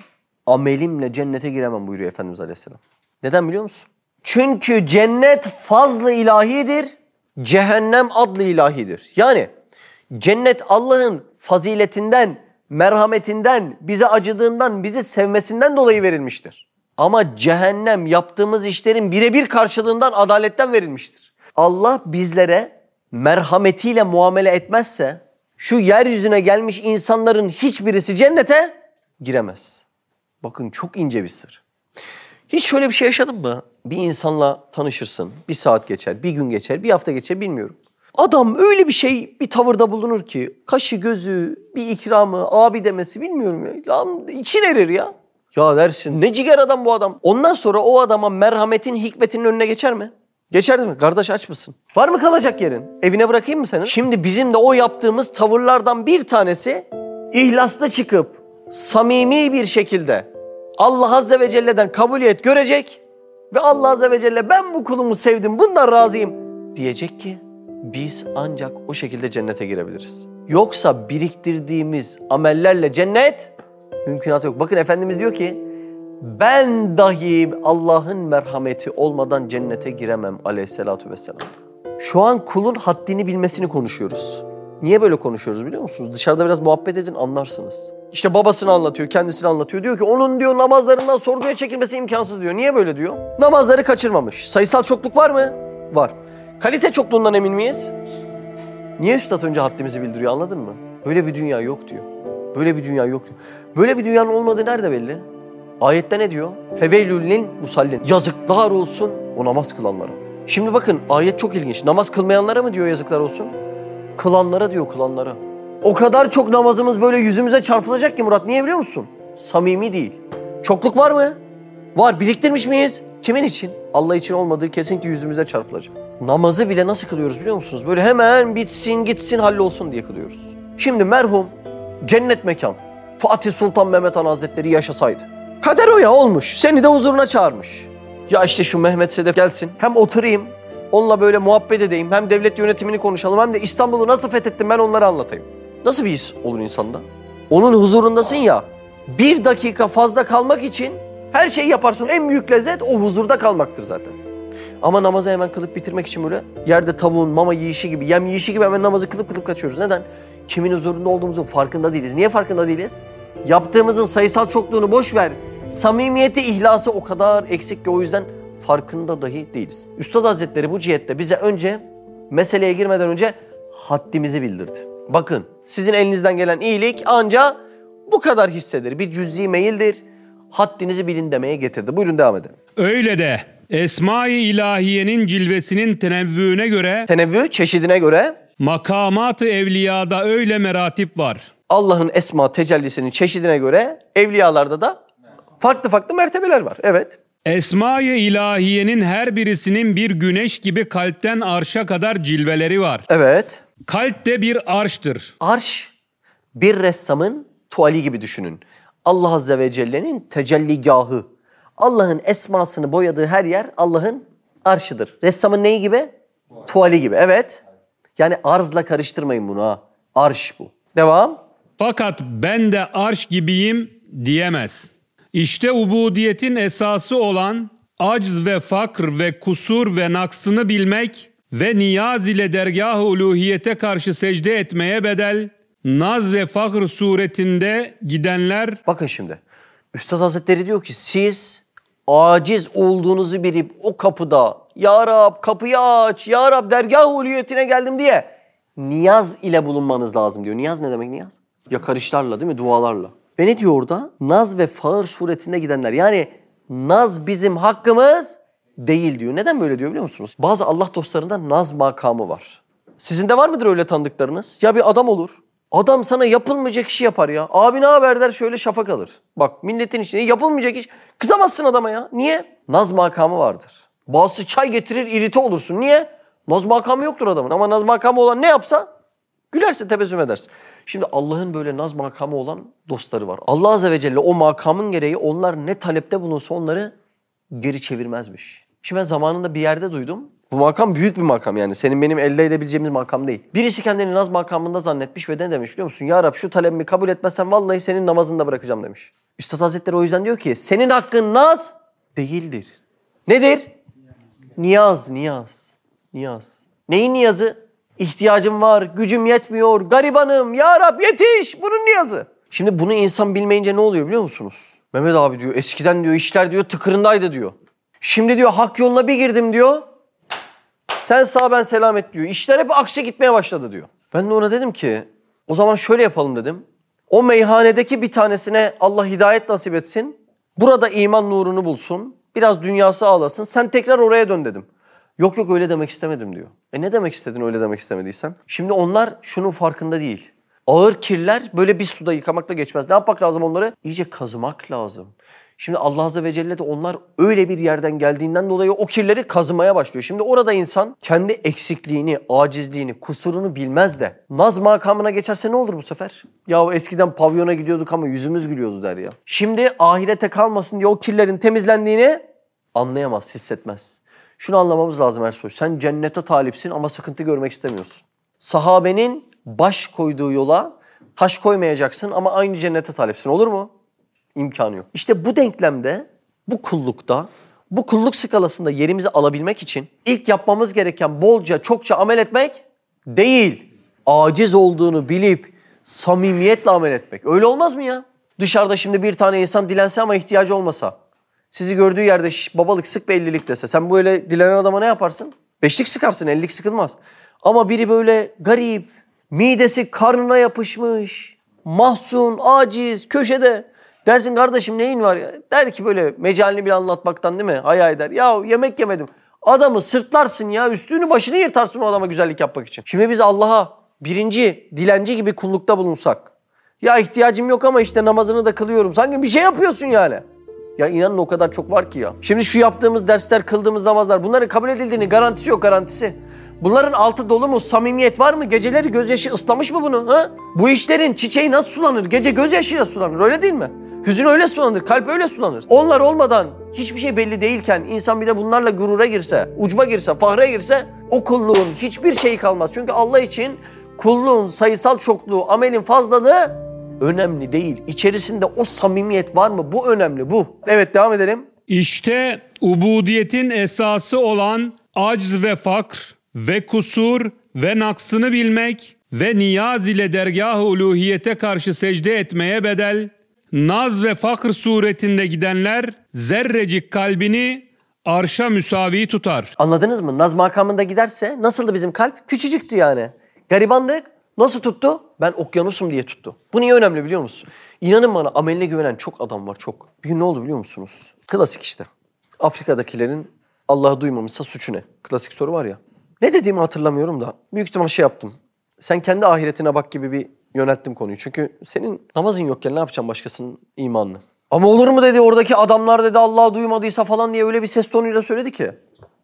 amelimle cennete giremem buyuruyor Efendimiz Aleyhisselam. Neden biliyor musun? Çünkü cennet fazlı ilahidir, cehennem adlı ilahidir. Yani cennet Allah'ın faziletinden, merhametinden, bize acıdığından, bizi sevmesinden dolayı verilmiştir. Ama cehennem yaptığımız işlerin birebir karşılığından adaletten verilmiştir. Allah bizlere merhametiyle muamele etmezse şu yeryüzüne gelmiş insanların hiçbirisi cennete giremez. Bakın çok ince bir sır. Hiç şöyle bir şey yaşadın mı? Bir insanla tanışırsın, bir saat geçer, bir gün geçer, bir hafta geçer bilmiyorum. Adam öyle bir şey, bir tavırda bulunur ki kaşı gözü, bir ikramı, abi demesi bilmiyorum ya. Lan için erir ya. Ya dersin ne ciger adam bu adam. Ondan sonra o adama merhametin, hikmetinin önüne geçer mi? Geçer değil mi? Kardeş aç mısın? Var mı kalacak yerin? Evine bırakayım mı senin? Şimdi bizim de o yaptığımız tavırlardan bir tanesi ihlaslı çıkıp samimi bir şekilde Allah Azze ve Celle'den kabuliyet görecek ve Allah Azze ve Celle ben bu kulumu sevdim bundan razıyım diyecek ki biz ancak o şekilde cennete girebiliriz. Yoksa biriktirdiğimiz amellerle cennet mümkünatı yok. Bakın Efendimiz diyor ki ben dahi Allah'ın merhameti olmadan cennete giremem aleyhissalatu vesselam. Şu an kulun haddini bilmesini konuşuyoruz. Niye böyle konuşuyoruz biliyor musunuz? Dışarıda biraz muhabbet edin anlarsınız. İşte babasını anlatıyor, kendisini anlatıyor. Diyor ki onun diyor namazlarından sorguya çekilmesi imkansız diyor. Niye böyle diyor? Namazları kaçırmamış. Sayısal çokluk var mı? Var. Kalite çokluğundan emin miyiz? Niye üstad önce haddimizi bildiriyor anladın mı? Böyle bir dünya yok diyor. Böyle bir dünya yok diyor. Böyle bir dünyanın olmadığı nerede belli? Ayette ne diyor? Feveylül musallin. Yazıklar olsun o namaz kılanlara. Şimdi bakın ayet çok ilginç. Namaz kılmayanlara mı diyor yazıklar olsun? Kılanlara diyor kılanlara. O kadar çok namazımız böyle yüzümüze çarpılacak ki Murat. Niye biliyor musun? Samimi değil. Çokluk var mı? Var. Biriktirmiş miyiz? Kimin için? Allah için olmadığı kesin ki yüzümüze çarpılacak. Namazı bile nasıl kılıyoruz biliyor musunuz? Böyle hemen bitsin gitsin hallolsun diye kılıyoruz. Şimdi merhum cennet mekan Fatih Sultan Mehmet Han Hazretleri yaşasaydı. Kader o ya olmuş. Seni de huzuruna çağırmış. Ya işte şu Mehmet Sedef gelsin. Hem oturayım, onunla böyle muhabbet edeyim. Hem devlet yönetimini konuşalım hem de İstanbul'u nasıl fethettim ben onları anlatayım. Nasıl bir his olur insanda? Onun huzurundasın ya. Bir dakika fazla kalmak için her şeyi yaparsın. En büyük lezzet o huzurda kalmaktır zaten. Ama namazı hemen kılıp bitirmek için böyle yerde tavuğun mama yiyişi gibi, yem yiyişi gibi hemen namazı kılıp kılıp kaçıyoruz. Neden? Kimin huzurunda olduğumuzun farkında değiliz. Niye farkında değiliz? Yaptığımızın sayısal çokluğunu boş ver. Samimiyeti, ihlası o kadar eksik ki o yüzden farkında dahi değiliz. Üstad Hazretleri bu cihette bize önce meseleye girmeden önce haddimizi bildirdi. Bakın sizin elinizden gelen iyilik anca bu kadar hissedilir. Bir cüz'i meyildir. Haddinizi bilin demeye getirdi. Buyurun devam edelim. Öyle de Esma-i İlahiye'nin cilvesinin tenevvüğüne göre Tenevvü çeşidine göre makamat-ı evliyada öyle meratip var. Allah'ın esma tecellisinin çeşidine göre evliyalarda da farklı farklı mertebeler var. Evet. Esma-i İlahiye'nin her birisinin bir güneş gibi kalpten arşa kadar cilveleri var. Evet. Kalp de bir arştır. Arş bir ressamın tuvali gibi düşünün. Allah Azze ve Celle'nin tecelligahı. Allah'ın esmasını boyadığı her yer Allah'ın arşıdır. Ressamın neyi gibi? Tuvali gibi. Evet. Yani arzla karıştırmayın bunu ha. Arş bu. Devam. Fakat ben de arş gibiyim diyemez. İşte ubudiyetin esası olan acz ve fakr ve kusur ve naksını bilmek ve niyaz ile dergah-ı uluhiyete karşı secde etmeye bedel, naz ve fakr suretinde gidenler Bakın şimdi. Üstad Hazretleri diyor ki siz aciz olduğunuzu bilip o kapıda Ya Rab kapıyı aç, Ya Rab dergah uluyetine geldim diye niyaz ile bulunmanız lazım diyor. Niyaz ne demek niyaz? Yakarışlarla değil mi? Dualarla. Ve ne diyor orada? Naz ve fağır suretinde gidenler. Yani naz bizim hakkımız değil diyor. Neden böyle diyor biliyor musunuz? Bazı Allah dostlarında naz makamı var. Sizin de var mıdır öyle tanıdıklarınız? Ya bir adam olur. Adam sana yapılmayacak işi yapar ya. Abi ne haber der şöyle şafak alır. Bak milletin içinde yapılmayacak iş. Kızamazsın adama ya. Niye? Naz makamı vardır. Bazısı çay getirir irite olursun. Niye? Naz makamı yoktur adamın. Ama naz makamı olan ne yapsa gülerse tebessüm edersin. Şimdi Allah'ın böyle naz makamı olan dostları var. Allah Azze ve Celle o makamın gereği onlar ne talepte bulunsa onları geri çevirmezmiş. Şimdi ben zamanında bir yerde duydum. Bu makam büyük bir makam yani. Senin benim elde edebileceğimiz makam değil. Birisi kendini naz makamında zannetmiş ve ne demiş biliyor musun? Ya Rab şu talebimi kabul etmezsen vallahi senin namazını da bırakacağım demiş. Üstad Hazretleri o yüzden diyor ki senin hakkın naz değildir. Nedir? Niyaz, niyaz, niyaz. Neyin niyazı? İhtiyacım var, gücüm yetmiyor, garibanım, ya Rab yetiş, bunun niyazı. Şimdi bunu insan bilmeyince ne oluyor biliyor musunuz? Mehmet abi diyor, eskiden diyor işler diyor tıkırındaydı diyor. Şimdi diyor hak yoluna bir girdim diyor. Sen sağ ben selamet diyor. İşler hep aksi gitmeye başladı diyor. Ben de ona dedim ki o zaman şöyle yapalım dedim. O meyhanedeki bir tanesine Allah hidayet nasip etsin. Burada iman nurunu bulsun. Biraz dünyası ağlasın. Sen tekrar oraya dön dedim. Yok yok öyle demek istemedim diyor. E ne demek istedin öyle demek istemediysen? Şimdi onlar şunun farkında değil. Ağır kirler böyle bir suda yıkamakla geçmez. Ne yapmak lazım onları? İyice kazımak lazım. Şimdi Allah Azze ve Celle de onlar öyle bir yerden geldiğinden dolayı o kirleri kazımaya başlıyor. Şimdi orada insan kendi eksikliğini, acizliğini, kusurunu bilmez de naz makamına geçerse ne olur bu sefer? Ya eskiden pavyona gidiyorduk ama yüzümüz gülüyordu der ya. Şimdi ahirete kalmasın diye o kirlerin temizlendiğini anlayamaz, hissetmez. Şunu anlamamız lazım Ersoy. Sen cennete talipsin ama sıkıntı görmek istemiyorsun. Sahabenin baş koyduğu yola taş koymayacaksın ama aynı cennete talipsin. Olur mu? İmkanı yok. İşte bu denklemde, bu kullukta, bu kulluk skalasında yerimizi alabilmek için ilk yapmamız gereken bolca, çokça amel etmek değil. Aciz olduğunu bilip samimiyetle amel etmek. Öyle olmaz mı ya? Dışarıda şimdi bir tane insan dilense ama ihtiyacı olmasa. Sizi gördüğü yerde "Şş, babalık sık bir ellilik dese. Sen böyle dilenen adama ne yaparsın? Beşlik sıkarsın, ellilik sıkılmaz. Ama biri böyle garip, midesi karnına yapışmış, mahzun, aciz, köşede. Dersin kardeşim neyin var ya? Der ki böyle mecalini bile anlatmaktan değil mi? Hayal eder. Ya yemek yemedim. Adamı sırtlarsın ya. Üstünü başını yırtarsın o adama güzellik yapmak için. Şimdi biz Allah'a birinci dilenci gibi kullukta bulunsak. Ya ihtiyacım yok ama işte namazını da kılıyorum. Sanki bir şey yapıyorsun yani. Ya inanın o kadar çok var ki ya. Şimdi şu yaptığımız dersler, kıldığımız namazlar bunların kabul edildiğini garantisi yok garantisi. Bunların altı dolu mu? Samimiyet var mı? Geceleri gözyaşı ıslamış mı bunu? Ha? Bu işlerin çiçeği nasıl sulanır? Gece gözyaşıyla sulanır öyle değil mi? Hüzün öyle sulanır, kalp öyle sulanır. Onlar olmadan hiçbir şey belli değilken insan bir de bunlarla gurura girse, ucba girse, fahre girse o kulluğun hiçbir şeyi kalmaz. Çünkü Allah için kulluğun sayısal çokluğu, amelin fazlalığı önemli değil. İçerisinde o samimiyet var mı? Bu önemli bu. Evet devam edelim. İşte ubudiyetin esası olan acz ve fakr ve kusur ve naksını bilmek ve niyaz ile dergah-ı uluhiyete karşı secde etmeye bedel, naz ve fakr suretinde gidenler zerrecik kalbini arşa müsavi tutar. Anladınız mı? Naz makamında giderse nasıldı bizim kalp? Küçücüktü yani. Garibanlık nasıl tuttu? Ben okyanusum diye tuttu. Bu niye önemli biliyor musun? İnanın bana ameline güvenen çok adam var çok. Bir gün ne oldu biliyor musunuz? Klasik işte. Afrika'dakilerin Allah'ı duymamışsa suçu ne? Klasik soru var ya. Ne dediğimi hatırlamıyorum da büyük ihtimal şey yaptım. Sen kendi ahiretine bak gibi bir yönelttim konuyu. Çünkü senin namazın yokken ne yapacaksın başkasının imanını? Ama olur mu dedi oradaki adamlar dedi Allah'ı duymadıysa falan diye öyle bir ses tonuyla söyledi ki.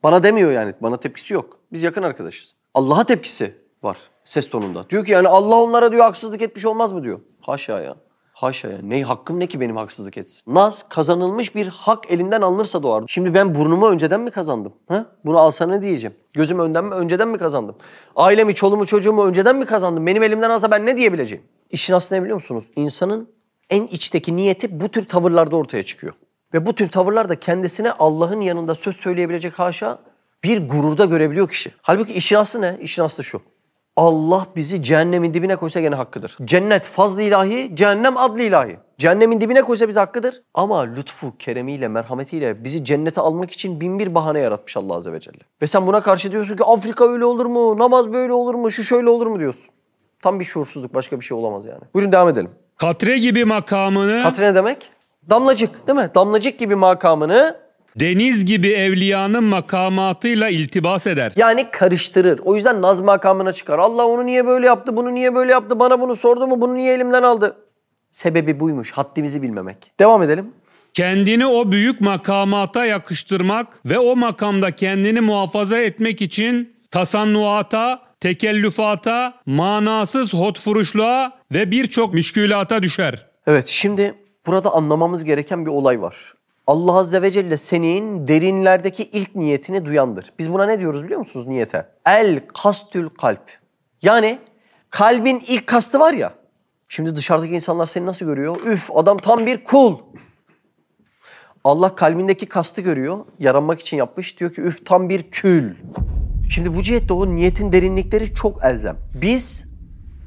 Bana demiyor yani. Bana tepkisi yok. Biz yakın arkadaşız. Allah'a tepkisi var ses tonunda. Diyor ki yani Allah onlara diyor haksızlık etmiş olmaz mı diyor. Haşa ya. Haşa ya. Ne hakkım ne ki benim haksızlık etsin? Naz kazanılmış bir hak elinden alınırsa doğar. Şimdi ben burnumu önceden mi kazandım? Ha? Bunu alsa ne diyeceğim? Gözüm önden mi, önceden mi kazandım? Ailemi, çolumu, çocuğumu önceden mi kazandım? Benim elimden alsa ben ne diyebileceğim? İşin aslı ne biliyor musunuz? İnsanın en içteki niyeti bu tür tavırlarda ortaya çıkıyor. Ve bu tür tavırlar da kendisine Allah'ın yanında söz söyleyebilecek haşa bir gururda görebiliyor kişi. Halbuki işin aslı ne? İşin aslı şu. Allah bizi cehennemin dibine koysa gene hakkıdır. Cennet fazlı ilahi, cehennem adlı ilahi. Cehennemin dibine koysa bize hakkıdır. Ama lütfu, keremiyle, merhametiyle bizi cennete almak için bin bir bahane yaratmış Allah Azze ve Celle. Ve sen buna karşı diyorsun ki Afrika öyle olur mu, namaz böyle olur mu, şu şöyle olur mu diyorsun. Tam bir şuursuzluk, başka bir şey olamaz yani. Buyurun devam edelim. Katre gibi makamını, Katre ne demek? Damlacık değil mi? Damlacık gibi makamını deniz gibi evliyanın makamatıyla iltibas eder. yani karıştırır. O yüzden naz makamına çıkar. Allah onu niye böyle yaptı, bunu niye böyle yaptı, bana bunu sordu mu, bunu niye elimden aldı? Sebebi buymuş, haddimizi bilmemek. Devam edelim. Kendini o büyük makamata yakıştırmak ve o makamda kendini muhafaza etmek için tasannuata, tekellüfata, manasız hotfuruşluğa ve birçok müşkülata düşer. Evet, şimdi burada anlamamız gereken bir olay var. Allah Azze ve Celle senin derinlerdeki ilk niyetini duyandır. Biz buna ne diyoruz biliyor musunuz niyete? El kastül kalp. Yani kalbin ilk kastı var ya. Şimdi dışarıdaki insanlar seni nasıl görüyor? Üf adam tam bir kul. Allah kalbindeki kastı görüyor. Yaranmak için yapmış. Diyor ki üf tam bir kül. Şimdi bu cihette o niyetin derinlikleri çok elzem. Biz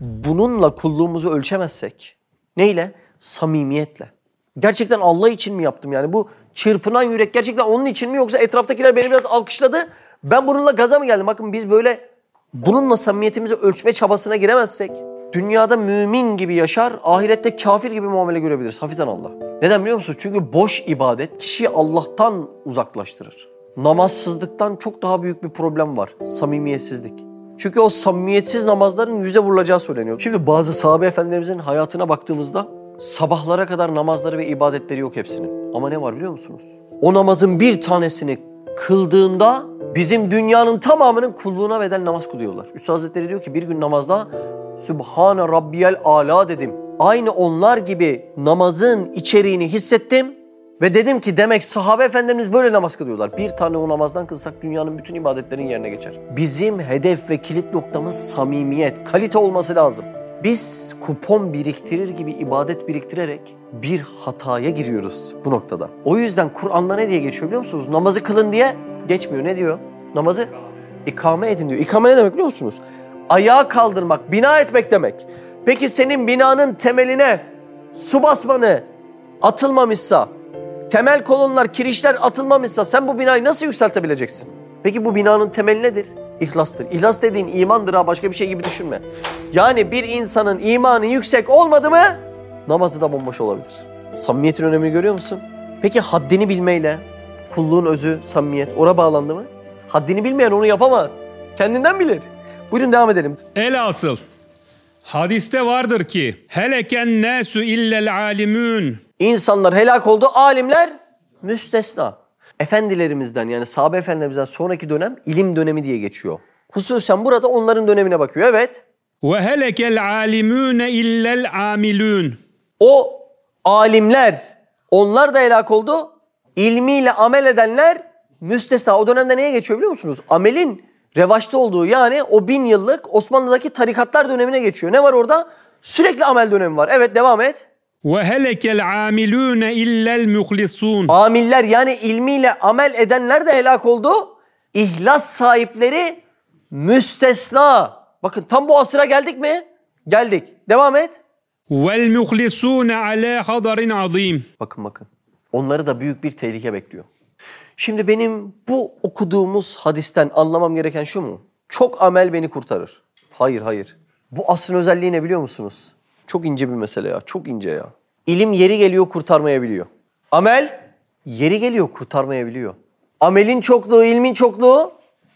bununla kulluğumuzu ölçemezsek neyle? Samimiyetle. Gerçekten Allah için mi yaptım yani? Bu çırpınan yürek gerçekten onun için mi yoksa etraftakiler beni biraz alkışladı. Ben bununla gaza mı geldim? Bakın biz böyle bununla samimiyetimizi ölçme çabasına giremezsek dünyada mümin gibi yaşar, ahirette kafir gibi muamele görebiliriz. Hafizan Allah. Neden biliyor musunuz? Çünkü boş ibadet kişiyi Allah'tan uzaklaştırır. Namazsızlıktan çok daha büyük bir problem var. Samimiyetsizlik. Çünkü o samimiyetsiz namazların yüze vurulacağı söyleniyor. Şimdi bazı sahabe efendilerimizin hayatına baktığımızda sabahlara kadar namazları ve ibadetleri yok hepsinin. Ama ne var biliyor musunuz? O namazın bir tanesini kıldığında bizim dünyanın tamamının kulluğuna bedel namaz kılıyorlar. Üstad Hazretleri diyor ki bir gün namazda Sübhane Rabbiyel Ala dedim. Aynı onlar gibi namazın içeriğini hissettim. Ve dedim ki demek sahabe efendimiz böyle namaz kılıyorlar. Bir tane o namazdan kılsak dünyanın bütün ibadetlerin yerine geçer. Bizim hedef ve kilit noktamız samimiyet, kalite olması lazım. Biz kupon biriktirir gibi ibadet biriktirerek bir hataya giriyoruz bu noktada. O yüzden Kur'an'da ne diye geçiyor biliyor musunuz? Namazı kılın diye geçmiyor. Ne diyor? Namazı ikame edin diyor. İkame ne demek biliyor musunuz? Ayağa kaldırmak, bina etmek demek. Peki senin binanın temeline su basmanı atılmamışsa, temel kolonlar, kirişler atılmamışsa sen bu binayı nasıl yükseltebileceksin? Peki bu binanın temeli nedir? İhlastır. İhlas dediğin imandır ha başka bir şey gibi düşünme. Yani bir insanın imanı yüksek olmadı mı namazı da bomboş olabilir. Samimiyetin önemini görüyor musun? Peki haddini bilmeyle kulluğun özü samimiyet ora bağlandı mı? Haddini bilmeyen onu yapamaz. Kendinden bilir. Buyurun devam edelim. Elasıl hadiste vardır ki heleken nasu illel alimün İnsanlar helak oldu, alimler müstesna. Efendilerimizden yani sahabe efendilerimizden sonraki dönem ilim dönemi diye geçiyor. Hususen burada onların dönemine bakıyor. Evet. ve helekel alimune illel amilün. O alimler onlar da helak oldu. İlmiyle amel edenler müstesna. O dönemde neye geçiyor biliyor musunuz? Amelin revaçta olduğu yani o bin yıllık Osmanlı'daki tarikatlar dönemine geçiyor. Ne var orada? Sürekli amel dönemi var. Evet devam et. Ve helekel amilune illel muhlisun. Amiller yani ilmiyle amel edenler de helak oldu. İhlas sahipleri müstesna. Bakın tam bu asıra geldik mi? Geldik. Devam et. Vel muhlisune ala hadarin azim. Bakın bakın. Onları da büyük bir tehlike bekliyor. Şimdi benim bu okuduğumuz hadisten anlamam gereken şu mu? Çok amel beni kurtarır. Hayır hayır. Bu asrın özelliği ne biliyor musunuz? Çok ince bir mesele ya. Çok ince ya. İlim yeri geliyor kurtarmayabiliyor. Amel yeri geliyor kurtarmayabiliyor. Amelin çokluğu, ilmin çokluğu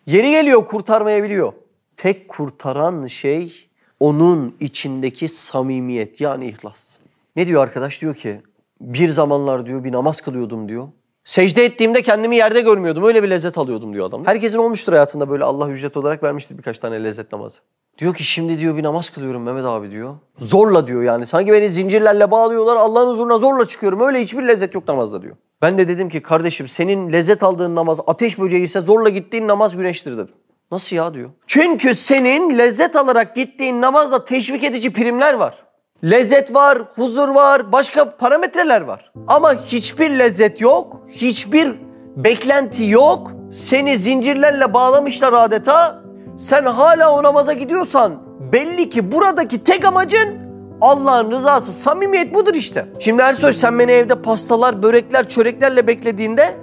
yeri geliyor kurtarmayabiliyor. Tek kurtaran şey onun içindeki samimiyet yani ihlas. Ne diyor arkadaş? Diyor ki bir zamanlar diyor bir namaz kılıyordum diyor. Secde ettiğimde kendimi yerde görmüyordum. Öyle bir lezzet alıyordum diyor adam. Herkesin olmuştur hayatında böyle Allah ücret olarak vermiştir birkaç tane lezzet namazı. Diyor ki şimdi diyor bir namaz kılıyorum Mehmet abi diyor. Zorla diyor yani. Sanki beni zincirlerle bağlıyorlar. Allah'ın huzuruna zorla çıkıyorum. Öyle hiçbir lezzet yok namazda diyor. Ben de dedim ki kardeşim senin lezzet aldığın namaz ateş böceği ise zorla gittiğin namaz güneştir dedim. Nasıl ya diyor. Çünkü senin lezzet alarak gittiğin namazda teşvik edici primler var. Lezzet var, huzur var, başka parametreler var. Ama hiçbir lezzet yok, hiçbir beklenti yok. Seni zincirlerle bağlamışlar adeta. Sen hala o namaza gidiyorsan belli ki buradaki tek amacın Allah'ın rızası, samimiyet budur işte. Şimdi Ersoy sen beni evde pastalar, börekler, çöreklerle beklediğinde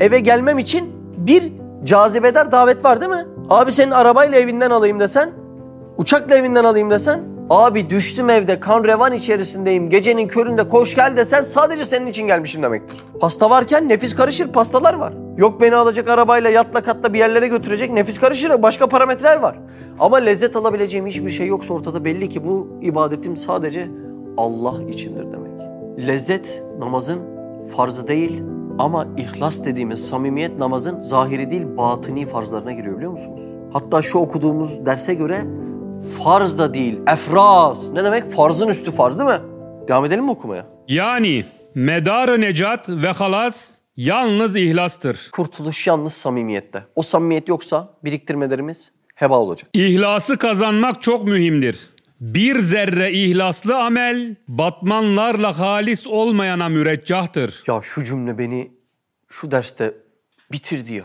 eve gelmem için bir cazibedar davet var değil mi? Abi senin arabayla evinden alayım desen, uçakla evinden alayım desen, abi düştüm evde kan revan içerisindeyim, gecenin köründe koş gel desen sadece senin için gelmişim demektir. Pasta varken nefis karışır, pastalar var. Yok beni alacak arabayla yatla katla bir yerlere götürecek nefis karışır, başka parametreler var. Ama lezzet alabileceğim hiçbir şey yoksa ortada belli ki bu ibadetim sadece Allah içindir demek. Lezzet namazın farzı değil ama ihlas dediğimiz samimiyet namazın zahiri değil batini farzlarına giriyor biliyor musunuz? Hatta şu okuduğumuz derse göre farz da değil efraz. Ne demek? Farzın üstü farz değil mi? Devam edelim mi okumaya? Yani medar necat ve halas yalnız ihlastır. Kurtuluş yalnız samimiyette. O samimiyet yoksa biriktirmelerimiz heba olacak. İhlası kazanmak çok mühimdir. Bir zerre ihlaslı amel batmanlarla halis olmayana müreccahtır. Ya şu cümle beni şu derste bitirdi ya.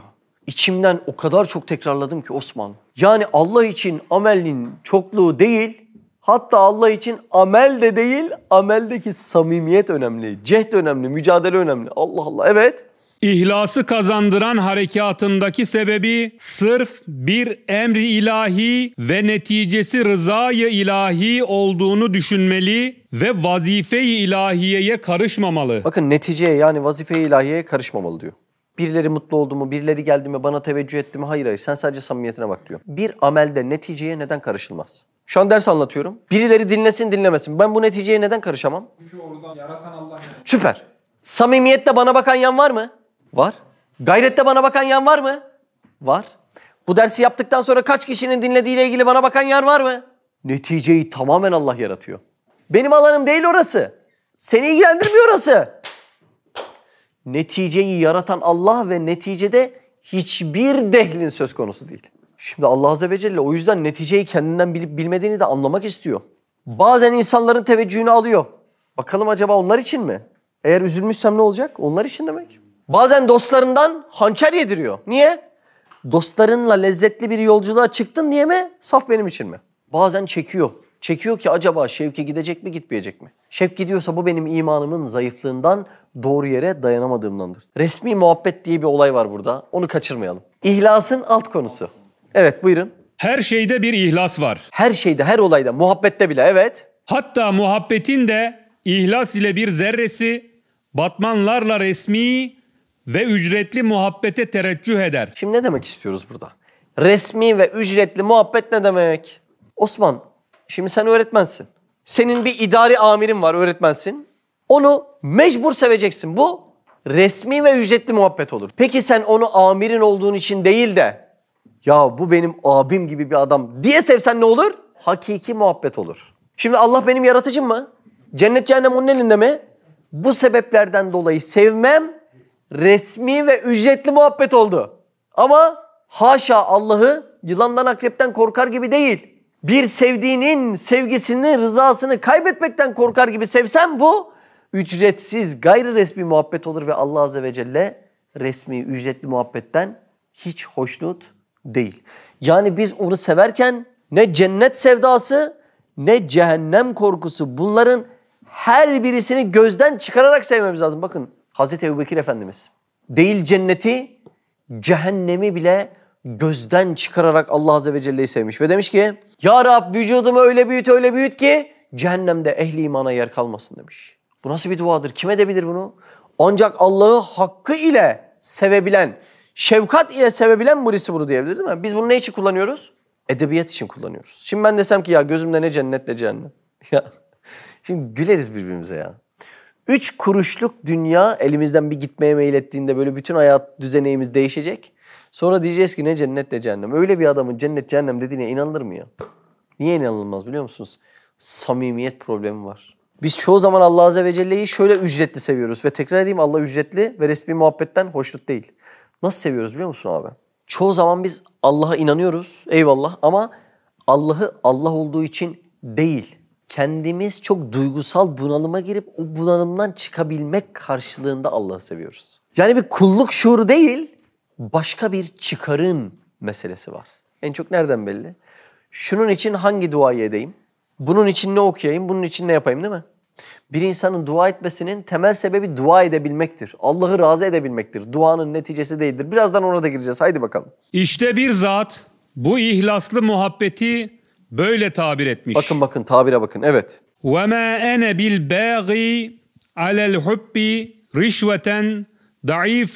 İçimden o kadar çok tekrarladım ki Osman. Yani Allah için amelin çokluğu değil, hatta Allah için amel de değil, ameldeki samimiyet önemli, cehd önemli, mücadele önemli. Allah Allah evet. İhlası kazandıran harekatındaki sebebi sırf bir emri ilahi ve neticesi rızayı ilahi olduğunu düşünmeli ve vazife-i ilahiyeye karışmamalı. Bakın neticeye yani vazife-i ilahiyeye karışmamalı diyor. Birileri mutlu oldu mu, birileri geldi mi, bana teveccüh etti mi? Hayır hayır sen sadece samimiyetine bak diyor. Bir amelde neticeye neden karışılmaz? Şu an ders anlatıyorum. Birileri dinlesin dinlemesin. Ben bu neticeye neden karışamam? Süper. Samimiyette bana bakan yan var mı? Var. Gayrette bana bakan yan var mı? Var. Bu dersi yaptıktan sonra kaç kişinin dinlediğiyle ilgili bana bakan yer var mı? Neticeyi tamamen Allah yaratıyor. Benim alanım değil orası. Seni ilgilendirmiyor orası. Neticeyi yaratan Allah ve neticede hiçbir dehlin söz konusu değil. Şimdi Allah Azze ve Celle o yüzden neticeyi kendinden bilip bilmediğini de anlamak istiyor. Bazen insanların teveccühünü alıyor. Bakalım acaba onlar için mi? Eğer üzülmüşsem ne olacak? Onlar için demek. Bazen dostlarından hançer yediriyor. Niye? Dostlarınla lezzetli bir yolculuğa çıktın diye mi? Saf benim için mi? Bazen çekiyor. Çekiyor ki acaba Şevki gidecek mi gitmeyecek mi? Şevk gidiyorsa bu benim imanımın zayıflığından doğru yere dayanamadığımdandır. Resmi muhabbet diye bir olay var burada. Onu kaçırmayalım. İhlasın alt konusu. Evet buyurun. Her şeyde bir ihlas var. Her şeyde, her olayda, muhabbette bile evet. Hatta muhabbetin de ihlas ile bir zerresi batmanlarla resmi ve ücretli muhabbete tereccüh eder. Şimdi ne demek istiyoruz burada? Resmi ve ücretli muhabbet ne demek? Osman, şimdi sen öğretmensin. Senin bir idari amirin var, öğretmensin. Onu mecbur seveceksin. Bu resmi ve ücretli muhabbet olur. Peki sen onu amirin olduğun için değil de ya bu benim abim gibi bir adam diye sevsen ne olur? Hakiki muhabbet olur. Şimdi Allah benim yaratıcım mı? Cennet cehennem onun elinde mi? Bu sebeplerden dolayı sevmem resmi ve ücretli muhabbet oldu. Ama haşa Allah'ı yılandan akrepten korkar gibi değil. Bir sevdiğinin sevgisini, rızasını kaybetmekten korkar gibi sevsem bu ücretsiz, gayri resmi muhabbet olur ve Allah Azze ve Celle resmi, ücretli muhabbetten hiç hoşnut değil. Yani biz onu severken ne cennet sevdası ne cehennem korkusu bunların her birisini gözden çıkararak sevmemiz lazım. Bakın Hazreti Ebubekir Efendimiz değil cenneti cehennemi bile gözden çıkararak Allah Azze ve Celle'yi sevmiş. Ve demiş ki Ya Rab vücudumu öyle büyüt öyle büyüt ki cehennemde ehli imana yer kalmasın demiş. Bu nasıl bir duadır? Kim edebilir bunu? Ancak Allah'ı hakkı ile sevebilen, şefkat ile sevebilen birisi bunu diyebilir değil mi? Biz bunu ne için kullanıyoruz? Edebiyat için kullanıyoruz. Şimdi ben desem ki ya gözümde ne cennet ne cehennem. Ya şimdi güleriz birbirimize ya. Üç kuruşluk dünya elimizden bir gitmeye meylettiğinde böyle bütün hayat düzenimiz değişecek. Sonra diyeceğiz ki ne cennet ne cehennem. Öyle bir adamın cennet cehennem dediğine inanılır mı ya? Niye inanılmaz biliyor musunuz? Samimiyet problemi var. Biz çoğu zaman Allah Azze ve Celle'yi şöyle ücretli seviyoruz. Ve tekrar edeyim Allah ücretli ve resmi muhabbetten hoşnut değil. Nasıl seviyoruz biliyor musun abi? Çoğu zaman biz Allah'a inanıyoruz eyvallah ama Allah'ı Allah olduğu için değil kendimiz çok duygusal bunalıma girip o bunalımdan çıkabilmek karşılığında Allah'ı seviyoruz. Yani bir kulluk şuuru değil, başka bir çıkarın meselesi var. En çok nereden belli? Şunun için hangi duayı edeyim? Bunun için ne okuyayım? Bunun için ne yapayım değil mi? Bir insanın dua etmesinin temel sebebi dua edebilmektir. Allah'ı razı edebilmektir. Duanın neticesi değildir. Birazdan ona da gireceğiz. Haydi bakalım. İşte bir zat bu ihlaslı muhabbeti böyle tabir etmiş. Bakın bakın tabire bakın. Evet. وَمَا أَنَا بِالْبَاغِي عَلَى الْحُبِّ رِشْوَةً ضَعِيفٌ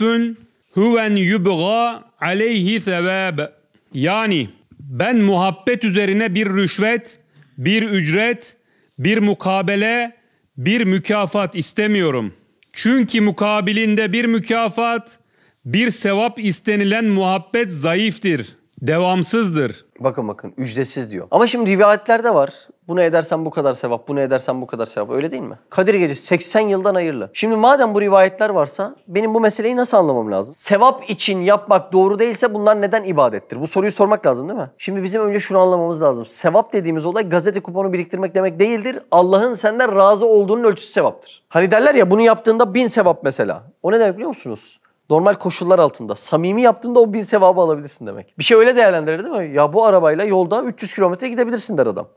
هُوَنْ يُبْغَى عَلَيْهِ ثَوَابًا Yani ben muhabbet üzerine bir rüşvet, bir ücret, bir mukabele, bir mükafat istemiyorum. Çünkü mukabilinde bir mükafat, bir sevap istenilen muhabbet zayıftır, devamsızdır. Bakın bakın ücretsiz diyor. Ama şimdi rivayetlerde var. Bunu edersen bu kadar sevap, bunu edersen bu kadar sevap. Öyle değil mi? Kadir Gecesi 80 yıldan hayırlı. Şimdi madem bu rivayetler varsa benim bu meseleyi nasıl anlamam lazım? Sevap için yapmak doğru değilse bunlar neden ibadettir? Bu soruyu sormak lazım değil mi? Şimdi bizim önce şunu anlamamız lazım. Sevap dediğimiz olay gazete kuponu biriktirmek demek değildir. Allah'ın senden razı olduğunun ölçüsü sevaptır. Hani derler ya bunu yaptığında bin sevap mesela. O ne demek biliyor musunuz? normal koşullar altında samimi yaptığında o bin sevabı alabilirsin demek. Bir şey öyle değerlendirir değil mi? Ya bu arabayla yolda 300 kilometre gidebilirsin der adam.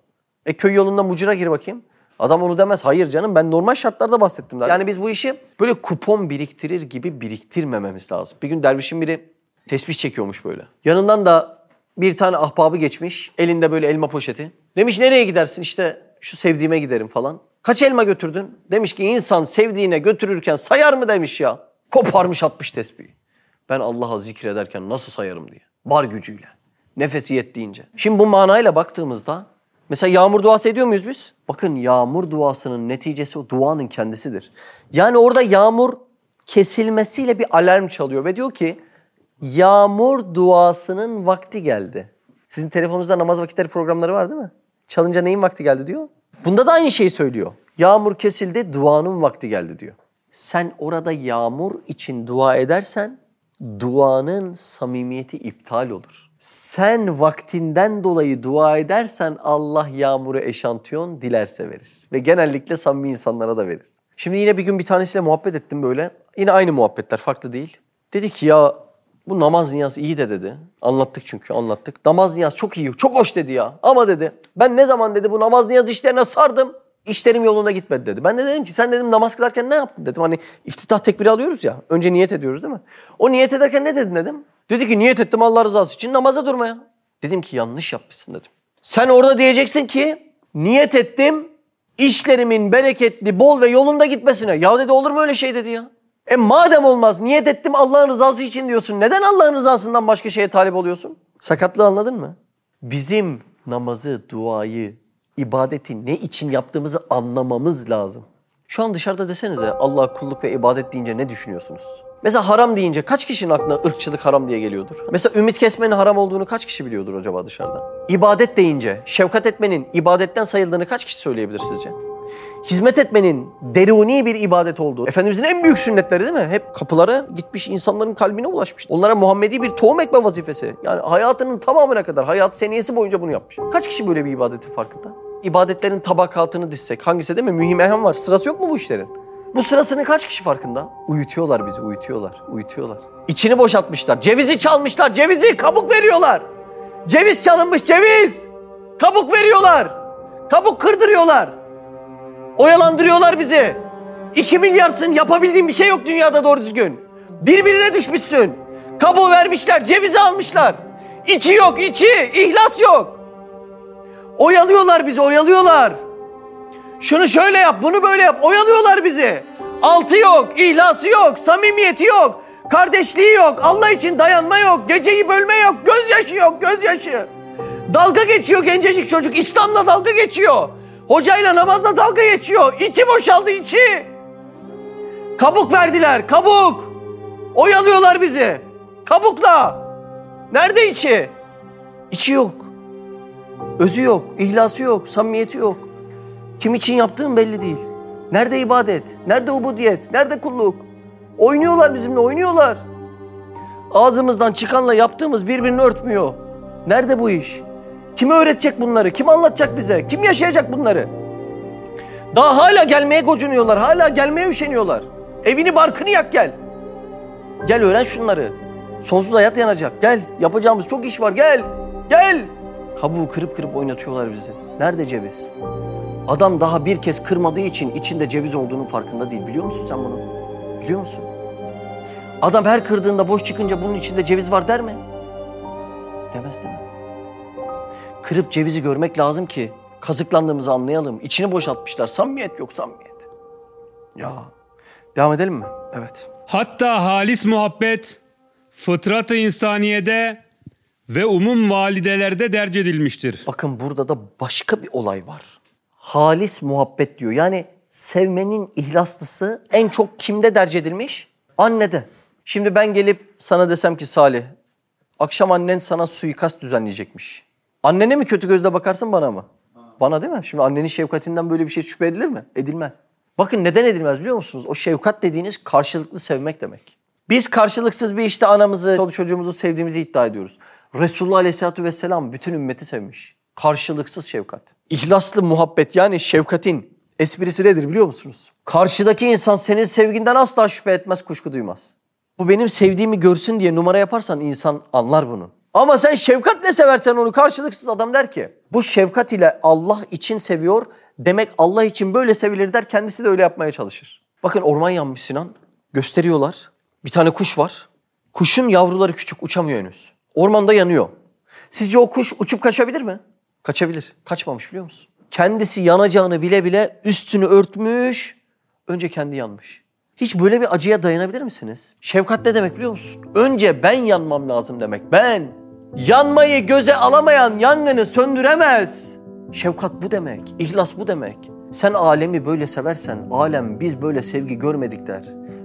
E köy yolunda mucira gir bakayım. Adam onu demez. Hayır canım ben normal şartlarda bahsettim. Der. Yani biz bu işi böyle kupon biriktirir gibi biriktirmememiz lazım. Bir gün dervişin biri tesbih çekiyormuş böyle. Yanından da bir tane ahbabı geçmiş. Elinde böyle elma poşeti. Demiş nereye gidersin? İşte şu sevdiğime giderim falan. Kaç elma götürdün? Demiş ki insan sevdiğine götürürken sayar mı demiş ya. Koparmış atmış tesbihi. Ben Allah'a zikrederken nasıl sayarım diye. Var gücüyle. Nefesi yettiğince. Şimdi bu manayla baktığımızda mesela yağmur duası ediyor muyuz biz? Bakın yağmur duasının neticesi o duanın kendisidir. Yani orada yağmur kesilmesiyle bir alarm çalıyor ve diyor ki yağmur duasının vakti geldi. Sizin telefonunuzda namaz vakitleri programları var değil mi? Çalınca neyin vakti geldi diyor. Bunda da aynı şeyi söylüyor. Yağmur kesildi, duanın vakti geldi diyor. Sen orada yağmur için dua edersen duanın samimiyeti iptal olur. Sen vaktinden dolayı dua edersen Allah yağmuru eşantiyon dilerse verir. Ve genellikle samimi insanlara da verir. Şimdi yine bir gün bir tanesiyle muhabbet ettim böyle. Yine aynı muhabbetler farklı değil. Dedi ki ya bu namaz niyaz iyi de dedi. Anlattık çünkü anlattık. Namaz niyaz çok iyi, çok hoş dedi ya. Ama dedi ben ne zaman dedi bu namaz niyaz işlerine sardım. İşlerim yolunda gitmedi dedi. Ben de dedim ki sen dedim namaz kılarken ne yaptın dedim. Hani iftitah tekbiri alıyoruz ya. Önce niyet ediyoruz değil mi? O niyet ederken ne dedin dedim. Dedi ki niyet ettim Allah rızası için namaza durmaya. Dedim ki yanlış yapmışsın dedim. Sen orada diyeceksin ki niyet ettim işlerimin bereketli, bol ve yolunda gitmesine. Ya dedi olur mu öyle şey dedi ya. E madem olmaz niyet ettim Allah'ın rızası için diyorsun. Neden Allah'ın rızasından başka şeye talip oluyorsun? Sakatlığı anladın mı? Bizim namazı, duayı, ibadeti ne için yaptığımızı anlamamız lazım. Şu an dışarıda desenize Allah kulluk ve ibadet deyince ne düşünüyorsunuz? Mesela haram deyince kaç kişinin aklına ırkçılık haram diye geliyordur? Mesela ümit kesmenin haram olduğunu kaç kişi biliyordur acaba dışarıda? İbadet deyince şefkat etmenin ibadetten sayıldığını kaç kişi söyleyebilir sizce? Hizmet etmenin deruni bir ibadet olduğu. Efendimizin en büyük sünnetleri değil mi? Hep kapılara gitmiş insanların kalbine ulaşmış. Onlara Muhammedi bir tohum ekme vazifesi. Yani hayatının tamamına kadar, hayat seniyesi boyunca bunu yapmış. Kaç kişi böyle bir ibadetin farkında? İbadetlerin tabakatını dizsek hangisi değil mi? Mühim ehem var. Sırası yok mu bu işlerin? Bu sırasını kaç kişi farkında? Uyutuyorlar bizi, uyutuyorlar, uyutuyorlar. İçini boşaltmışlar. Cevizi çalmışlar, cevizi kabuk veriyorlar. Ceviz çalınmış, ceviz. Kabuk veriyorlar. Kabuk kırdırıyorlar. Oyalandırıyorlar bizi. İki milyarsın yapabildiğin bir şey yok dünyada doğru düzgün. Birbirine düşmüşsün. Kabuğu vermişler, cevizi almışlar. İçi yok, içi. ihlas yok. Oyalıyorlar bizi, oyalıyorlar. Şunu şöyle yap, bunu böyle yap. Oyalıyorlar bizi. Altı yok, ihlası yok, samimiyeti yok. Kardeşliği yok, Allah için dayanma yok, geceyi bölme yok, gözyaşı yok, gözyaşı. Dalga geçiyor gencecik çocuk, İslam'la dalga geçiyor. Hocayla namazla dalga geçiyor. İçi boşaldı içi. Kabuk verdiler, kabuk. Oyalıyorlar bizi. Kabukla. Nerede içi? İçi yok. Özü yok, ihlası yok, samimiyeti yok. Kim için yaptığın belli değil. Nerede ibadet? Nerede ubudiyet? Nerede kulluk? Oynuyorlar bizimle, oynuyorlar. Ağzımızdan çıkanla yaptığımız birbirini örtmüyor. Nerede bu iş? Kime öğretecek bunları? Kim anlatacak bize? Kim yaşayacak bunları? Daha hala gelmeye gocunuyorlar. Hala gelmeye üşeniyorlar. Evini barkını yak gel. Gel öğren şunları. Sonsuz hayat yanacak. Gel. Yapacağımız çok iş var. Gel. Gel. Kabuğu kırıp kırıp oynatıyorlar bizi. Nerede ceviz? Adam daha bir kez kırmadığı için içinde ceviz olduğunun farkında değil. Biliyor musun sen bunu? Biliyor musun? Adam her kırdığında boş çıkınca bunun içinde ceviz var der mi? Demez değil mi? Kırıp cevizi görmek lazım ki kazıklandığımızı anlayalım. İçini boşaltmışlar. Samimiyet yok samimiyet. Ya devam edelim mi? Evet. Hatta halis muhabbet fıtrat-ı insaniyede ve umum validelerde derc edilmiştir. Bakın burada da başka bir olay var. Halis muhabbet diyor. Yani sevmenin ihlaslısı en çok kimde derc edilmiş? Annede. Şimdi ben gelip sana desem ki Salih, akşam annen sana suikast düzenleyecekmiş. Annene mi kötü gözle bakarsın bana mı? Bana değil mi? Şimdi annenin şefkatinden böyle bir şey şüphe edilir mi? Edilmez. Bakın neden edilmez biliyor musunuz? O şefkat dediğiniz karşılıklı sevmek demek. Biz karşılıksız bir işte anamızı, çocuğumuzu sevdiğimizi iddia ediyoruz. Resulullah Aleyhisselatü Vesselam bütün ümmeti sevmiş. Karşılıksız şefkat. İhlaslı muhabbet yani şefkatin esprisi nedir biliyor musunuz? Karşıdaki insan senin sevginden asla şüphe etmez, kuşku duymaz. Bu benim sevdiğimi görsün diye numara yaparsan insan anlar bunu. Ama sen şefkatle seversen onu karşılıksız adam der ki bu şefkat ile Allah için seviyor demek Allah için böyle sevilir der kendisi de öyle yapmaya çalışır. Bakın orman yanmış Sinan gösteriyorlar. Bir tane kuş var. Kuşun yavruları küçük uçamıyor henüz. Ormanda yanıyor. Sizce o kuş uçup kaçabilir mi? Kaçabilir. Kaçmamış biliyor musun? Kendisi yanacağını bile bile üstünü örtmüş. Önce kendi yanmış. Hiç böyle bir acıya dayanabilir misiniz? Şefkat ne demek biliyor musun? Önce ben yanmam lazım demek. Ben. Yanmayı göze alamayan yangını söndüremez. Şefkat bu demek. İhlas bu demek. Sen alemi böyle seversen alem biz böyle sevgi görmedik der.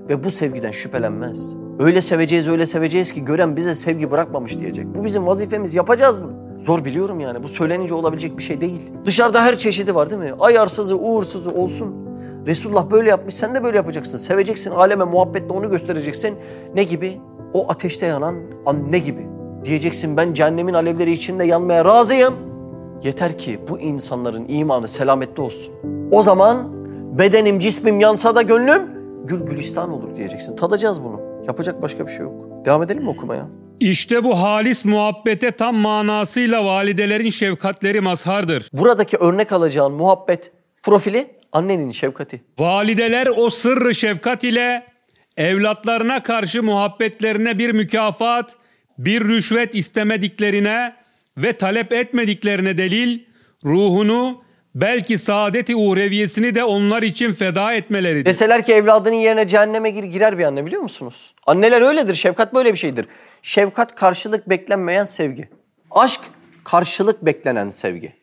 Ve bu sevgiden şüphelenmez. Öyle seveceğiz öyle seveceğiz ki gören bize sevgi bırakmamış diyecek. Bu bizim vazifemiz yapacağız bunu. Zor biliyorum yani bu söylenince olabilecek bir şey değil. Dışarıda her çeşidi var değil mi? Ayarsızı uğursuzu olsun. Resulullah böyle yapmış sen de böyle yapacaksın. Seveceksin aleme muhabbetle onu göstereceksin. Ne gibi? O ateşte yanan anne gibi. Diyeceksin ben cehennemin alevleri içinde yanmaya razıyım. Yeter ki bu insanların imanı selametli olsun. O zaman bedenim cismim yansa da gönlüm gül gülistan olur diyeceksin. Tadacağız bunu. Yapacak başka bir şey yok. Devam edelim mi okumaya? İşte bu halis muhabbete tam manasıyla validelerin şefkatleri mazhardır. Buradaki örnek alacağın muhabbet profili annenin şefkati. Valideler o sırrı şefkat ile evlatlarına karşı muhabbetlerine bir mükafat, bir rüşvet istemediklerine ve talep etmediklerine delil, ruhunu belki saadeti uhreviyesini de onlar için feda etmeleridir. Deseler ki evladının yerine cehenneme gir, girer bir anne biliyor musunuz? Anneler öyledir. Şefkat böyle bir şeydir. Şefkat karşılık beklenmeyen sevgi. Aşk karşılık beklenen sevgi.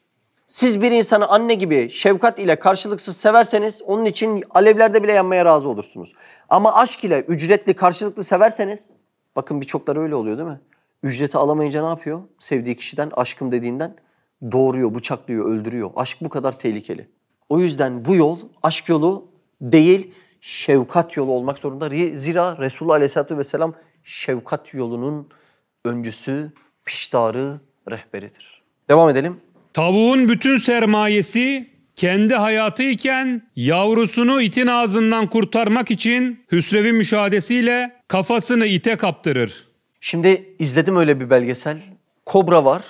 Siz bir insanı anne gibi şefkat ile karşılıksız severseniz onun için alevlerde bile yanmaya razı olursunuz. Ama aşk ile ücretli karşılıklı severseniz bakın birçokları öyle oluyor değil mi? Ücreti alamayınca ne yapıyor? Sevdiği kişiden aşkım dediğinden doğuruyor, bıçaklıyor, öldürüyor. Aşk bu kadar tehlikeli. O yüzden bu yol aşk yolu değil şefkat yolu olmak zorunda. Zira Resulullah Aleyhisselatü Vesselam şefkat yolunun öncüsü, piştarı, rehberidir. Devam edelim. Tavuğun bütün sermayesi kendi hayatı iken yavrusunu itin ağzından kurtarmak için hüsrevi müşahadesiyle kafasını ite kaptırır. Şimdi izledim öyle bir belgesel. Kobra var,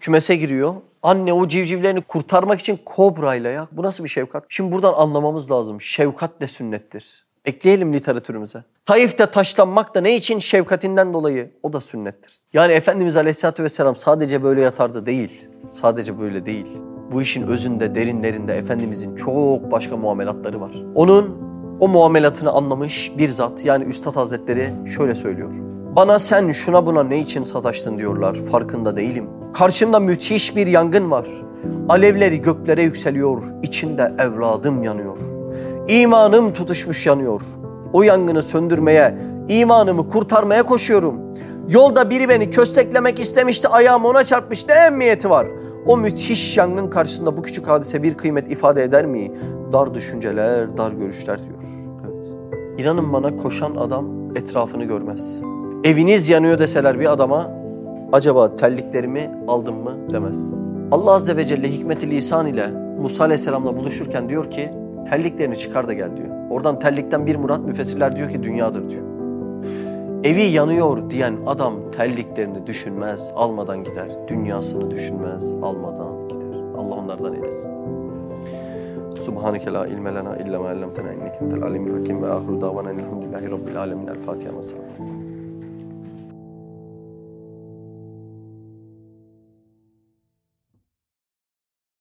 kümese giriyor. Anne o civcivlerini kurtarmak için kobrayla ya. Bu nasıl bir şefkat? Şimdi buradan anlamamız lazım. Şefkat de sünnettir. Ekleyelim literatürümüze. Taif'te taşlanmak da ne için? Şefkatinden dolayı. O da sünnettir. Yani Efendimiz Aleyhisselatü Vesselam sadece böyle yatardı değil. Sadece böyle değil. Bu işin özünde, derinlerinde Efendimizin çok başka muamelatları var. Onun o muamelatını anlamış bir zat yani Üstad Hazretleri şöyle söylüyor. Bana sen şuna buna ne için sataştın diyorlar farkında değilim. Karşımda müthiş bir yangın var. Alevleri göklere yükseliyor, içinde evladım yanıyor. İmanım tutuşmuş yanıyor. O yangını söndürmeye, imanımı kurtarmaya koşuyorum. Yolda biri beni kösteklemek istemişti, ayağım ona çarpmış. Ne emniyeti var? O müthiş yangın karşısında bu küçük hadise bir kıymet ifade eder mi? Dar düşünceler, dar görüşler diyor. Evet. İnanın bana koşan adam etrafını görmez. Eviniz yanıyor deseler bir adama acaba terliklerimi aldım mı demez. Allah Azze ve Celle hikmeti lisan ile Musa Aleyhisselam'la buluşurken diyor ki Terliklerini çıkar da gel diyor. Oradan terlikten bir murat müfessirler diyor ki dünyadır diyor. Evi yanıyor diyen adam terliklerini düşünmez, almadan gider. Dünyasını düşünmez, almadan gider. Allah onlardan eylesin. Subhaneke la ilme lena illa ma allamtena inneke entel alimul hakim ve ahiru davana elhamdülillahi rabbil alemin. El Fatiha ve.